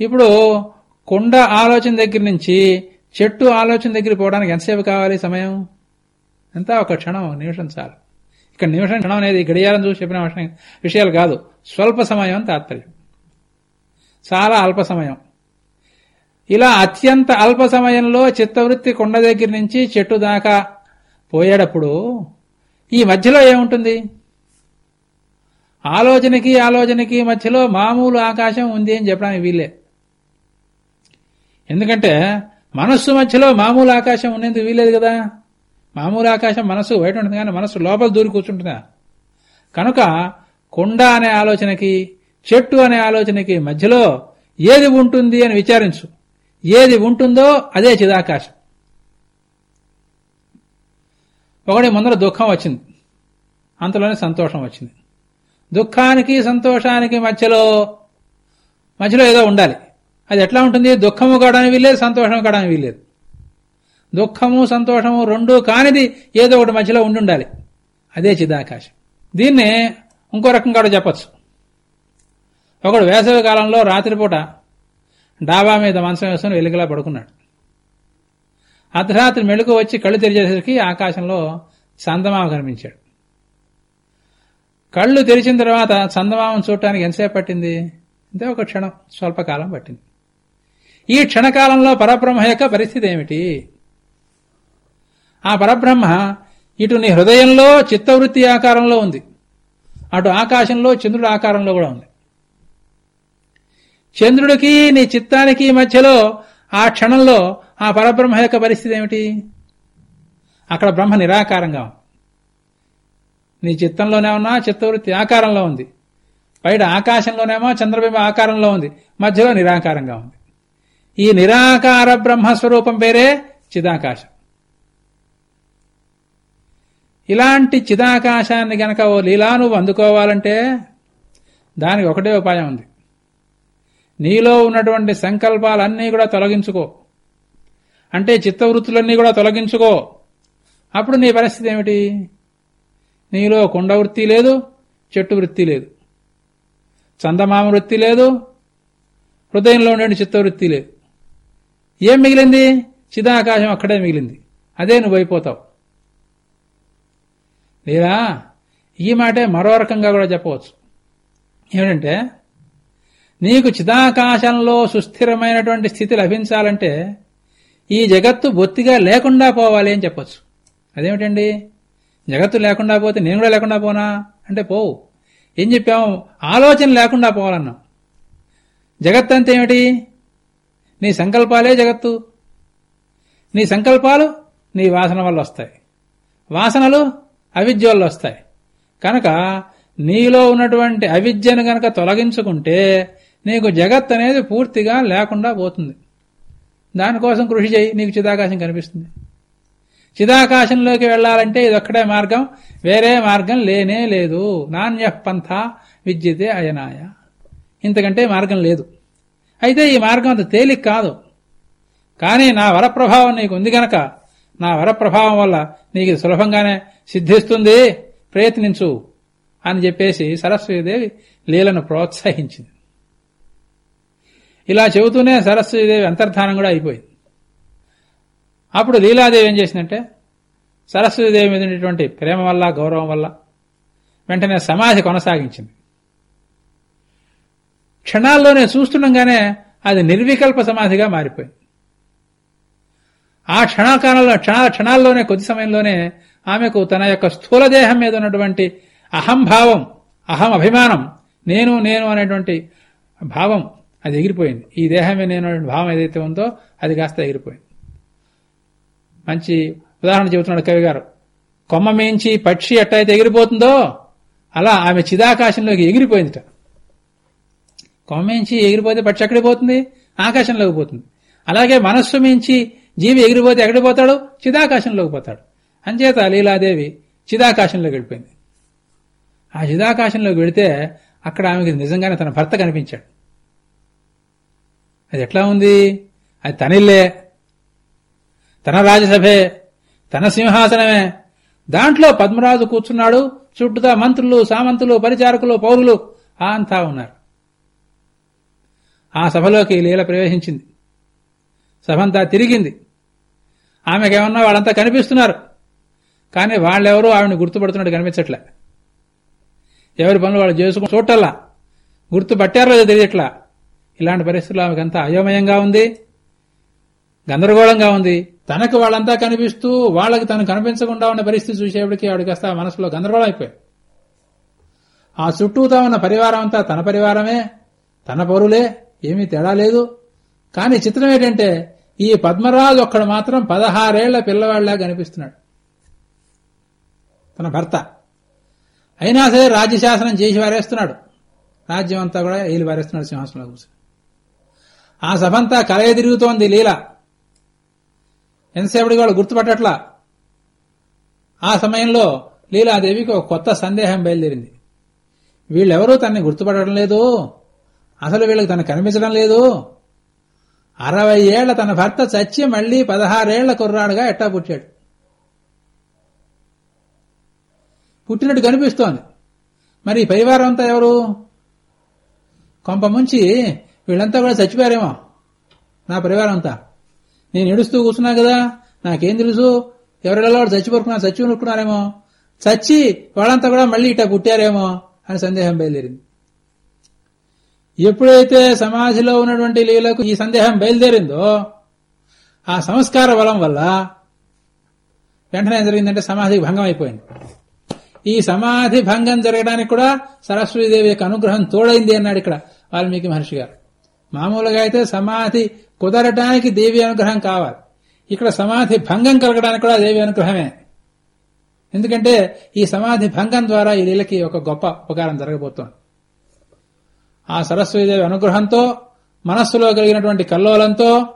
ఇప్పుడు కొండ ఆలోచన దగ్గర నుంచి చెట్టు ఆలోచన దగ్గర పోవడానికి ఎంతసేపు కావాలి సమయం? ఎంత? ఒక క్షణం ఒక నిమిషం చాలు. ఇక్కడ నిమిషం క్షణం అనేది గడియారం చూసి చెప్పిన విషయాలు కాదు. స్వల్ప సమయం తాత్పర్యం. చాలా అల్ప సమయం. ఇలా అత్యంత అల్ప సమయంలో చిత్తవృత్తి కొండ దగ్గర నుంచి చెట్టు దాకా పోయేటప్పుడు ఈ మధ్యలో ఏముంటుంది? ఆలోచనకి ఆలోచనకి మధ్యలో మామూలు ఆకాశం ఉంది అని చెప్పడానికి వీలే ఎందుకంటే మనస్సు మధ్యలో మామూలు ఆకాశం ఉండేందుకు వీలేదు కదా. మామూలు ఆకాశం మనస్సు బయట ఉంటుంది కానీ మనస్సు లోపల దూరి కూర్చుంటుందా. కనుక కొండ అనే ఆలోచనకి చెట్టు అనే ఆలోచనకి మధ్యలో ఏది ఉంటుంది అని విచారించు. ఏది ఉంటుందో అదే చిదాకాశం. ఒకటి ముందర దుఃఖం వచ్చింది. అంతలోనే సంతోషం వచ్చింది. దుఃఖానికి సంతోషానికి మధ్యలో మధ్యలో ఏదో ఉండాలి. అది ఎట్లా ఉంటుంది? దుఃఖము కావడానికి వీల్లేదు సంతోషం కావడానికి వీల్లేదు. దుఃఖము సంతోషము రెండు కానిది ఏదో ఒకటి మధ్యలో ఉండి ఉండాలి అదే చిదాకాశం. దీన్ని ఇంకో రకంగా కూడా చెప్పచ్చు. ఒకడు వేసవి కాలంలో రాత్రిపూట డాబా మీద మంచం వేసుకుని వెలుగులా పడుకున్నాడు. అర్ధరాత్రి మెళుకు వచ్చి కళ్ళు తెరిచేసరికి ఆకాశంలో చందమామ కనిపించాడు. కళ్ళు తెరిచిన తర్వాత చందమామను చూడటానికి ఎంతసేపు పట్టింది? అంటే ఒక క్షణం స్వల్పకాలం పట్టింది. ఈ క్షణకాలంలో పరబ్రహ్మ యొక్క పరిస్థితి ఏమిటి? ఆ పరబ్రహ్మ ఇటు నీ హృదయంలో చిత్తవృత్తి ఆకారంలో ఉంది. అటు ఆకాశంలో చంద్రుడు ఆకారంలో కూడా ఉంది. చంద్రుడికి నీ చిత్తానికి మధ్యలో ఆ క్షణంలో ఆ పరబ్రహ్మ యొక్క పరిస్థితి ఏమిటి? అక్కడ బ్రహ్మ నిరాకారంగా ఉంది. నీ చిత్తంలోనే ఉన్నా చిత్తవృత్తి ఆకారంలో ఉంది. బయట ఆకాశంలోనేమో చంద్రబింబ ఆకారంలో ఉంది. మధ్యలో నిరాకారంగా ఉంది. ఈ నిరాకార బ్రహ్మస్వరూపం పేరే చిదాకాశం. ఇలాంటి చిదాకాశాన్ని గనక ఓ లీలా నువ్వు అందుకోవాలంటే దానికి ఒకటే ఉపాయం ఉంది. నీలో ఉన్నటువంటి సంకల్పాలన్నీ కూడా తొలగించుకో. అంటే చిత్తవృత్తులన్నీ కూడా తొలగించుకో. అప్పుడు నీ పరిస్థితి ఏమిటి? నీలో కుండ వృత్తి లేదు చెట్టు వృత్తి లేదు. చందమామ వృత్తి లేదు హృదయంలో ఉండే చిత్తవృత్తి లేదు. ఏం మిగిలింది? చిదాకాశం అక్కడే మిగిలింది. అదే నువ్వు అయిపోతావు లేదా? ఈ మాటే మరో రకంగా కూడా చెప్పవచ్చు. ఏమిటంటే నీకు చిదాకాశంలో సుస్థిరమైనటువంటి స్థితి లభించాలంటే ఈ జగత్తు బొత్తిగా లేకుండా పోవాలి అని చెప్పొచ్చు. అదేమిటండి? జగత్తు లేకుండా పోతే నేను కూడా లేకుండా పోనా? అంటే పోవు. ఏం చెప్పాము? ఆలోచన లేకుండా పోవాలన్నాం. జగత్ అంతే ఏమిటి? నీ సంకల్పాలే జగత్తు. నీ సంకల్పాలు నీ వాసన వల్ల వస్తాయి. వాసనలు అవిద్య వస్తాయి. కనుక నీలో ఉన్నటువంటి అవిద్యను గనక తొలగించుకుంటే నీకు జగత్ అనేది పూర్తిగా లేకుండా పోతుంది. దానికోసం కృషి చేయి నీకు చిదాకాశం కనిపిస్తుంది. చిదాకాశంలోకి వెళ్ళాలంటే ఇదొక్కడే మార్గం వేరే మార్గం లేనే లేదు. నాణ్య పంథ విద్యతే అయనాయ. ఇంతకంటే మార్గం లేదు. అయితే ఈ మార్గం అంత తేలిక కాదు. కానీ నా వరప్రభావం నీకు ఉంది గనక నా వరప్రభావం వల్ల నీకు ఇది సులభంగానే సిద్ధిస్తుంది. ప్రయత్నించు అని చెప్పేసి సరస్వతీదేవి లీలను ప్రోత్సహించింది. ఇలా చెబుతూనే సరస్వతీదేవి అంతర్ధానం కూడా అయిపోయింది. అప్పుడు లీలాదేవి ఏం చేసిందంటే సరస్వతీదేవి మీద ఉన్నటువంటి ప్రేమ వల్ల గౌరవం వల్ల వెంటనే సమాధి కొనసాగించింది. క్షణాల్లోనే చూస్తుండగానే అది నిర్వికల్ప సమాధిగా మారిపోయింది. ఆ క్షణాకాలంలో క్షణ క్షణాల్లోనే కొద్ది సమయంలోనే ఆమెకు తన యొక్క స్థూల దేహం మీద ఉన్నటువంటి అహంభావం అహం అభిమానం నేను నేను అనేటువంటి భావం అది ఎగిరిపోయింది. ఈ దేహమే నేను భావం ఏదైతే ఉందో అది కాస్త ఎగిరిపోయింది. మంచి ఉదాహరణ చెబుతున్నాడు కవి గారు. కొమ్మ మేంచి పక్షి ఎట్టయితే ఎగిరిపోతుందో అలా ఆమె చిదాకాశంలోకి ఎగిరిపోయిందిట. కొమ్మ మించి ఎగిరిపోతే పక్షి ఎక్కడికి పోతుంది? ఆకాశంలోకి పోతుంది. అలాగే మనస్సు మించి జీవి ఎగిరిపోతే ఎక్కడికి పోతాడు? చిదాకాశంలోకి పోతాడు. అంచేత లీలాదేవి చిదాకాశంలోకి వెళ్ళిపోయింది. ఆ చిదాకాశంలోకి వెళితే అక్కడ ఆమెకి నిజంగానే తన భర్త కనిపించాడు. అది ఎట్లా ఉంది? అది తనిల్లే తన రాజసభే తన సింహాసనమే. దాంట్లో పద్మరాజు కూర్చున్నాడు. చుట్టూతా మంత్రులు సామంతులు పరిచారకులు పౌరులు అంతా ఉన్నారు. ఆ సభలోకి లీల ప్రవేశించింది. సభంతా తిరిగింది. ఆమెకేమన్నా వాళ్ళంతా కనిపిస్తున్నారు. కానీ వాళ్ళెవరూ ఆవిడని గుర్తుపడుతున్నట్టు కనిపించట్లే. ఎవరి పనులు వాళ్ళు చేసుకుని చూడటల్లా గుర్తుపట్టారో లేదో తెలియట్లా. ఇలాంటి పరిస్థితుల్లో ఆమెకంతా అయోమయంగా ఉంది గందరగోళంగా ఉంది. తనకు వాళ్ళంతా కనిపిస్తూ వాళ్ళకి తను కనిపించకుండా ఉన్న పరిస్థితి చూసేప్పటికి ఆవిడకి కాస్త మనసులో గందరగోళం అయిపోయాయి ఆ చుట్టూతా ఉన్న పరివారం అంతా తన పరివారమే తన పౌరులే ఏమీ తేడా లేదు. కానీ చిత్రం ఏంటంటే ఈ పద్మరాజు ఒక్కడు మాత్రం పదహారేళ్ళ పిల్లవాడిలా కనిపిస్తున్నాడు. తన భర్త. అయినా సరే రాజ్యశాసనం చేసి వారేస్తున్నాడు. రాజ్యం అంతా కూడా ఏలి వారేస్తున్నాడు సింహాసనంలో కూర్చొని. ఆ సభంతా కలయ తిరుగుతోంది లీల. ఎంతసేపటికి వాళ్ళు గుర్తుపట్టట్లా? ఆ సమయంలో లీలాదేవికి ఒక కొత్త సందేహం బయలుదేరింది. వీళ్ళెవరూ తనని గుర్తుపట్టడం లేదు అసలు వీళ్ళకి తను కనిపించడం లేదు అరవై ఏళ్ళ తన భర్త చచ్చి మళ్ళీ పదహారేళ్ళ కుర్రాడుగా ఎట్టా పుట్టాడు? పుట్టినట్టు కనిపిస్తోంది. మరి పరివారం అంతా ఎవరు? కొంప ముంచి వీళ్ళంతా కూడా చచ్చిపోయారేమో. నా పరివారం అంతా నేను ఏడుస్తూ కూర్చున్నా కదా నాకేం తెలుసు? ఎవరిలో వాడు చచ్చిపోరుకున్నా చచ్చి చచ్చి వాళ్ళంతా కూడా మళ్ళీ ఇట్టా పుట్టారేమో అని సందేహం బయలుదేరింది. ఎప్పుడైతే సమాధిలో ఉన్నటువంటి లీలకు ఈ సందేహం బయలుదేరిందో ఆ సంస్కార బలం వల్ల వెంటనే ఏం జరిగిందంటే సమాధికి భంగం అయిపోయింది. ఈ సమాధి భంగం జరగడానికి కూడా సరస్వతీదేవి యొక్క అనుగ్రహం తోడైంది అన్నాడు ఇక్కడ వాల్మీకి మహర్షి గారు. మామూలుగా అయితే సమాధి కుదరటానికి దేవి అనుగ్రహం కావాలి. ఇక్కడ సమాధి భంగం కలగడానికి కూడా దేవి అనుగ్రహమే. ఎందుకంటే ఈ సమాధి భంగం ద్వారా ఈ లీలకి ఒక గొప్ప ఉపకారం జరగబోతోంది. ఆ సరస్వతీదేవి అనుగ్రహంతో మనస్సులో కలిగినటువంటి కల్లోలంతో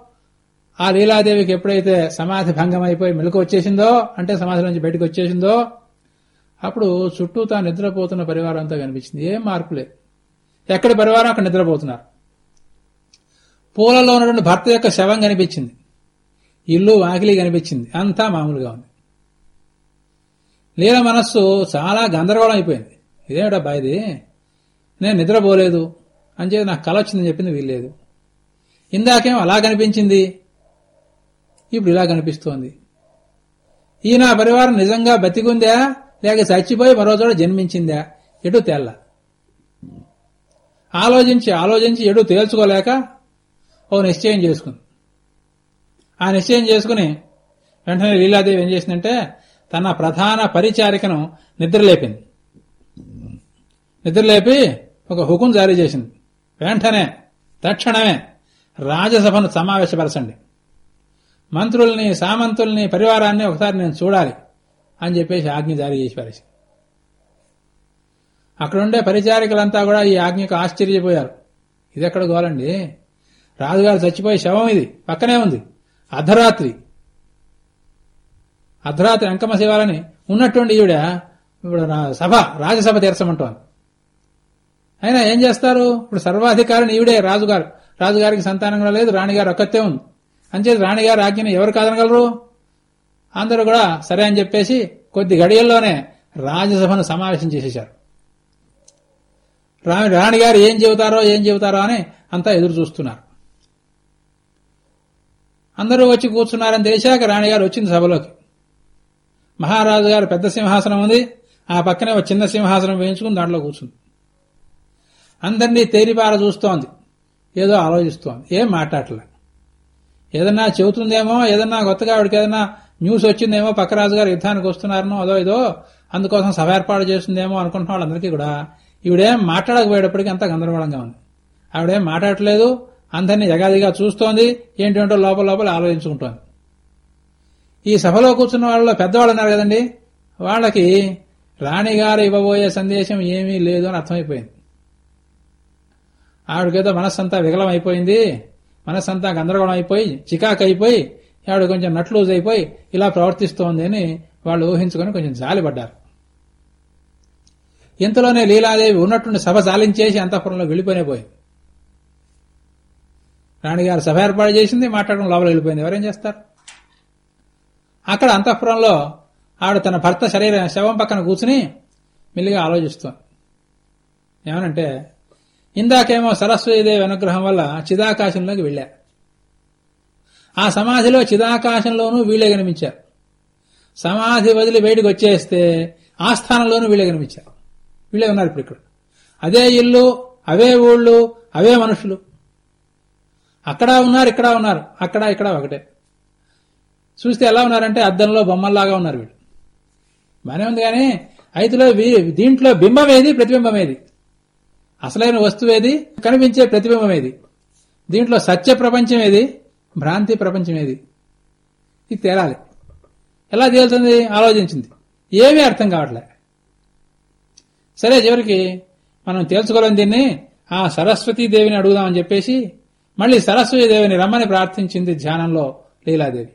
ఆ లీలాదేవికి ఎప్పుడైతే సమాధి భంగం అయిపోయి మెలకు వచ్చేసిందో అంటే సమాధి నుంచి బయటకు వచ్చేసిందో అప్పుడు చుట్టూ తాను నిద్రపోతున్న పరివారం అంతా కనిపించింది. ఏం మార్పు లేదు. ఎక్కడి పరివారం? అక్కడ నిద్రపోతున్నారు. పూలలో ఉన్నటువంటి భర్త యొక్క శవం కనిపించింది. ఇల్లు వాకిలి కనిపించింది. అంతా మామూలుగా ఉంది. లీల మనస్సు చాలా గందరగోళం అయిపోయింది. ఇదేమిటబ్బా ఇది? నేను నిద్రపోలేదు. అంచేది నాకు కల వచ్చిందని చెప్పింది వీల్లేదు. ఇందాకేం అలా కనిపించింది? ఇప్పుడు ఇలా కనిపిస్తోంది. ఈ నా పరివారం నిజంగా బతికుందా? లేక చచ్చిపోయి మరో చోట జన్మించిందా? ఎటు తేల్ల? ఆలోచించి ఆలోచించి ఎటు తేల్చుకోలేక ఓ నిశ్చయం చేసుకుంది. ఆ నిశ్చయం చేసుకుని వెంటనే లీలాదేవి ఏం చేసిందంటే తన ప్రధాన పరిచారికను నిద్రలేపింది. నిద్రలేపి ఒక హుకుం జారీ చేసింది. వెంటనే తక్షణమే రాజసభను సమావేశపరచండి. మంత్రుల్ని సామంతుల్ని పరివారాన్ని ఒకసారి నేను చూడాలి అని చెప్పేసి ఆజ్ఞ జారీ చేసి పారేసింది అక్కడుండే పరిచారికలంతా కూడా ఈ ఆజ్ఞకు ఆశ్చర్యపోయారు. ఇది ఎక్కడ గోలండి? రాజుగారు చచ్చిపోయే శవం ఇది పక్కనే ఉంది. అర్ధరాత్రి. అర్ధరాత్రి అంకమ శివాలని ఉన్నటువంటి ఈవిడ ఇప్పుడు సభ రాజ్యసభ తీర్చమంటోంది. అయినా ఏం చేస్తారు? ఇప్పుడు సర్వాధికారిని ఈవిడే రాజుగారు. రాజుగారికి సంతానం కూడా లేదు రాణిగారు ఒక్కతే ఉంది. అంచేది రాణిగారు ఆజ్ఞను ఎవరు కాదనగలరు? అందరూ కూడా సరే అని చెప్పేసి కొద్ది గడియల్లోనే రాజ్యసభను సమావేశం చేసేశారు. రాణిగారు ఏం చెబుతారో ఏం చెబుతారో అని అంతా ఎదురు చూస్తున్నారు. అందరూ వచ్చి కూర్చున్నారని తెలిసాక రాణిగారు వచ్చింది సభలోకి. మహారాజు గారు పెద్ద సింహాసనం ఉంది. ఆ పక్కనే ఒక చిన్న సింహాసనం వేయించుకుని దాంట్లో కూర్చుంది. అందరినీ తేరిపార చూస్తోంది. ఏదో ఆలోచిస్తోంది. ఏం మాట్లాడలే. ఏదన్నా చెబుతుందేమో ఏదన్నా కొత్తగా ఆవిడకి ఏదన్నా న్యూస్ వచ్చిందేమో పక్క రాజుగారు యుద్ధానికి వస్తున్నారనో అదో ఏదో అందుకోసం సభ ఏర్పాటు చేస్తుందేమో అనుకుంటున్న వాళ్ళందరికీ కూడా ఈవిడేం మాట్లాడకపోయేటప్పటికి అంతా గందరగోళంగా ఉంది. ఆవిడేం మాట్లాడట్లేదు. అందరినీ జగాదిగా చూస్తోంది. ఏంటంటో లోపల లోపల ఆలోచించుకుంటోంది. ఈ సభలో కూర్చున్న వాళ్ళలో పెద్దవాళ్ళు ఉన్నారు కదండి. వాళ్ళకి రాణిగారు ఇవ్వబోయే సందేశం ఏమీ లేదు అని అర్థమైపోయింది. ఆవిడకేదో మనస్సంతా విగలం అయిపోయింది మనస్సంతా గందరగోళం అయిపోయి చికాకు అయిపోయి ఆవిడ కొంచెం నట్లూజ్ అయిపోయి ఇలా ప్రవర్తిస్తోంది అని వాళ్ళు ఊహించుకొని కొంచెం జాలిపడ్డారు. ఇంతలోనే లీలాదేవి ఉన్నట్టుండి సభ సాలించేసి అంతఃపురంలో వెళ్ళిపోయినే పోయింది. రాణిగారు సభ ఏర్పాటు చేసింది మాట్లాడడం లోపల వెళ్ళిపోయింది. ఎవరేం చేస్తారు? అక్కడ అంతఃపురంలో ఆవిడ తన భర్త శరీరం శవం పక్కన కూర్చుని మెల్లిగా ఆలోచిస్తాం ఏమనంటే ఇందాకేమో సరస్వతీదేవి అనుగ్రహం వల్ల చిదాకాశంలోకి వెళ్ళా. ఆ సమాధిలో చిదాకాశంలోనూ వీళ్ళే కనిపించారు. సమాధి వదిలి బయటకు వచ్చేస్తే ఆ స్థానంలోనూ వీళ్ళే కనిపించారు. వీళ్ళే ఉన్నారు ఇప్పుడు ఇక్కడ. అదే ఇల్లు అవే ఊళ్ళు అవే మనుషులు. అక్కడ ఉన్నారు ఇక్కడ ఉన్నారు. అక్కడ ఇక్కడ ఒకటే. చూస్తే ఎలా ఉన్నారంటే అద్దంలో బొమ్మల్లాగా ఉన్నారు వీళ్ళు. బానే ఉంది కానీ అయితేలో వీ- దీంట్లో బింబం ఏది ప్రతిబింబం ఏది అసలైన వస్తువు ఏది? కనిపించే ప్రతిబింబం ఏది? దీంట్లో సత్య ప్రపంచం ఏది? భ్రాంతి ప్రపంచం ఏది? ఇది తేలాలి. ఎలా తేలుతుంది? ఆలోచించింది. ఏమీ అర్థం కావట్లే. సరే చివరికి మనం తేల్చుకోలేని దీన్ని ఆ సరస్వతీ దేవిని అడుగుదామని చెప్పేసి మళ్ళీ సరస్వతీదేవిని రమ్మని ప్రార్థించింది ధ్యానంలో లీలాదేవి.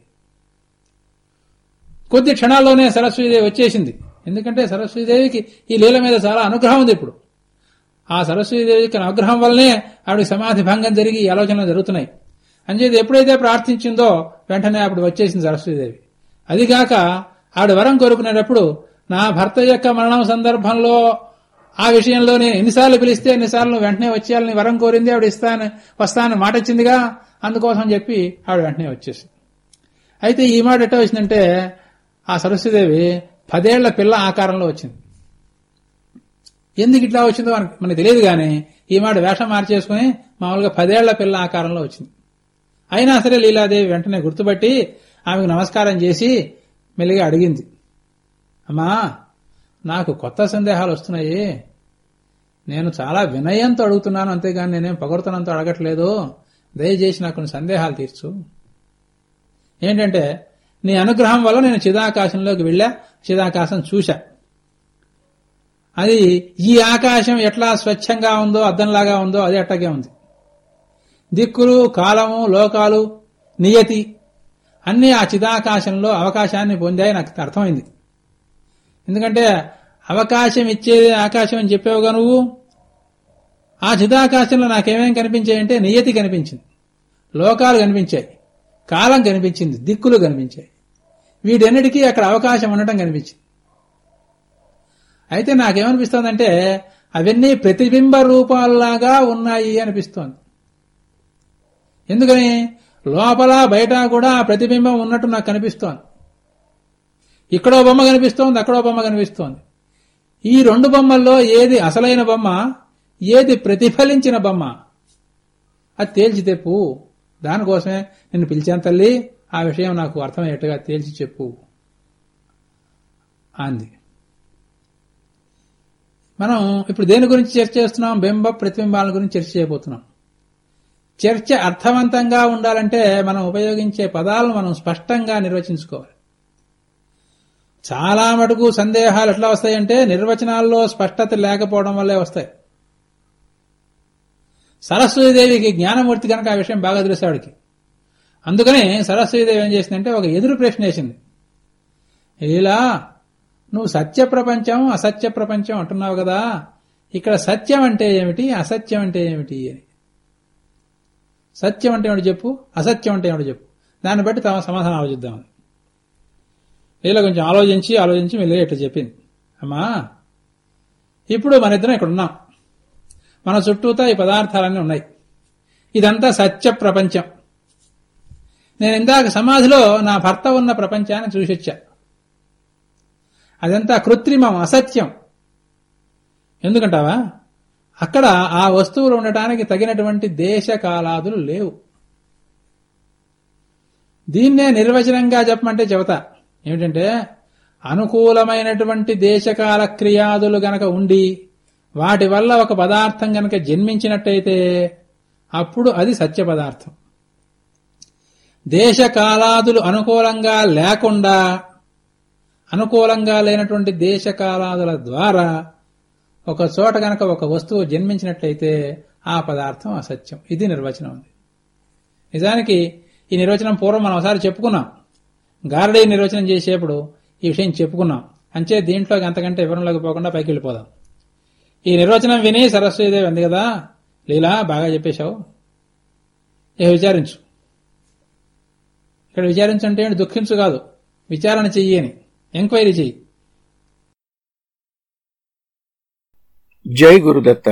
కొద్ది క్షణాల్లోనే సరస్వతీదేవి వచ్చేసింది. ఎందుకంటే సరస్వతీదేవికి ఈ లీల మీద చాలా అనుగ్రహం ఉంది ఇప్పుడు. ఆ సరస్వతీదేవికి అనుగ్రహం వల్లనే ఆవిడ సమాధి భంగం జరిగి ఈ ఆలోచనలు జరుగుతున్నాయి. అంచేది ఎప్పుడైతే ప్రార్థించిందో వెంటనే అప్పుడు వచ్చేసింది సరస్వతీదేవి. అదిగాక ఆవిడ వరం కోరుకునేటప్పుడు నా భర్త యొక్క మరణం సందర్భంలో ఆ విషయంలో నేను ఎన్నిసార్లు పిలిస్తే ఎన్నిసార్లు వెంటనే వచ్చేయాలని వరం కోరింది ఆవిడ ఇస్తాను వస్తానని మాట ఇచ్చిందిగా అందుకోసం చెప్పి ఆవిడ వెంటనే వచ్చేసింది. అయితే ఈ మాట ఎట్ట వచ్చిందంటే ఆ సరస్వతీదేవి పదేళ్ళ పిల్ల ఆకారంలో వచ్చింది. ఎందుకు ఇట్లా వచ్చిందో మనకి మనకు తెలియదు కానీ ఈ మాట వేషం మార్చేసుకుని మామూలుగా పదేళ్ళ పిల్ల ఆకారంలో వచ్చింది. అయినా సరే లీలాదేవి వెంటనే గుర్తుపట్టి ఆమెకు నమస్కారం చేసి మెల్లిగా అడిగింది. అమ్మా నాకు కొత్త సందేహాలు వస్తున్నాయి. నేను చాలా వినయంతో అడుగుతున్నాను అంతేగాని నేనేం పొగడుతున్నంతో అడగట్లేదు. దయచేసి నాకు కొన్ని సందేహాలు తీర్చు. ఏంటంటే నీ అనుగ్రహం వల్ల నేను చిదాకాశంలోకి వెళ్ళా చిదాకాశం చూశా. అది ఈ ఆకాశం ఎట్లా స్వచ్ఛంగా ఉందో అద్దంలాగా ఉందో అది అట్టగే ఉంది. దిక్కులు కాలము లోకాలు నియతి అన్ని ఆ చిదాకాశంలో అవకాశాన్ని పొందాయి నాకు అర్థమైంది. ఎందుకంటే అవకాశం ఇచ్చేది ఆకాశం అని చెప్పావుగా నువ్వు. ఆ చిదాకాశంలో నాకేమేం కనిపించాయంటే నియతి కనిపించింది. లోకాలు కనిపించాయి. కాలం కనిపించింది. దిక్కులు కనిపించాయి. వీటన్నిటికీ అక్కడ అవకాశం ఉండటం కనిపించింది. అయితే నాకేమనిపిస్తోందంటే అవన్నీ ప్రతిబింబ రూపాల్లాగా ఉన్నాయి అనిపిస్తోంది. ఎందుకని? లోపల బయట కూడా ప్రతిబింబం ఉన్నట్టు నాకు కనిపిస్తోంది ఇక్కడో బొమ్మ కనిపిస్తోంది అక్కడో బొమ్మ కనిపిస్తోంది. ఈ రెండు బొమ్మల్లో ఏది అసలైన బొమ్మ ఏది ప్రతిఫలించిన బొమ్మ? అది తేల్చి తెప్పు దానికోసమే నిన్ను పిలిచాను తల్లి ఆ విషయం నాకు అర్థమయ్యేట్టుగా తేల్చి చెప్పు. అంది. మనం ఇప్పుడు దేని గురించి చర్చ చేస్తున్నాం? బింబ ప్రతిబింబాల గురించి చర్చ చేయబోతున్నాం. చర్చ అర్థవంతంగా ఉండాలంటే మనం ఉపయోగించే పదాలను మనం స్పష్టంగా నిర్వచించుకోవాలి. చాలా మటుకు సందేహాలు ఎట్లా వస్తాయంటే నిర్వచనాల్లో స్పష్టత లేకపోవడం వల్లే వస్తాయి. సరస్వతీదేవికి జ్ఞానమూర్తి కనుక ఆ విషయం బాగా తెలుసు ఆవిడికి. అందుకని సరస్వతీదేవి ఏం చేసిందంటే ఒక ఎదురు ప్రశ్న వేసింది. ఇలా నువ్వు సత్య ప్రపంచం అసత్య ప్రపంచం అంటున్నావు కదా. ఇక్కడ సత్యం అంటే ఏమిటి? అసత్యం అంటే ఏమిటి అని. సత్యం అంటే ఏమిటి చెప్పు? అసత్యం అంటే ఏమిటి చెప్పు? దాన్ని బట్టి తమ సమాధానం ఆలోచిద్దాం. ఇలా కొంచెం ఆలోచించి ఆలోచించి మెల్లిగా ఇట్లా చెప్పింది? అమ్మా ఇప్పుడు మన ఇద్దరం ఇక్కడ ఉన్నాం. మన చుట్టూతా ఈ పదార్థాలన్నీ ఉన్నాయి. ఇదంతా సత్య ప్రపంచం. నేను ఇందాక సమాధిలో నా భర్త ఉన్న ప్రపంచాన్ని చూసొచ్చా? అదంతా కృత్రిమం అసత్యం. ఎందుకంటావా? అక్కడ ఆ వస్తువులు ఉండటానికి తగినటువంటి దేశ కాలాదులు లేవు. దీన్నే నిర్వచనంగా చెప్పమంటే చెబుతా. ఏమిటంటే అనుకూలమైనటువంటి దేశకాల క్రియాదులు గనక ఉండి వాటి వల్ల ఒక పదార్థం గనక జన్మించినట్టయితే అప్పుడు అది సత్య పదార్థం. దేశకాలాదులు అనుకూలంగా లేకుండా అనుకూలంగా లేనటువంటి దేశకాలాదుల ద్వారా ఒక చోట గనక ఒక వస్తువు జన్మించినట్లయితే ఆ పదార్థం అసత్యం. ఇది నిర్వచనం ఉంది. నిజానికి ఈ నిర్వచనం పూర్వం మనం ఒకసారి చెప్పుకున్నాం. గారడీ నిర్వచనం చేసేప్పుడు ఈ విషయం చెప్పుకున్నాం. అంచే దీంట్లోకి అంతకంటే వివరంలోకి పోకుండా పైకి వెళ్ళిపోదాం. ఈ నిర్వచనం విని సరస్వతీదేవి అంది కదా లీలా బాగా చెప్పేశావు. ఇక విచారించు. ఇక్కడ విచారించంటే దుఃఖించు కాదు. విచారణ చెయ్యి అని. ఎంక్వైరీ చేయి. జై గురుదత్త.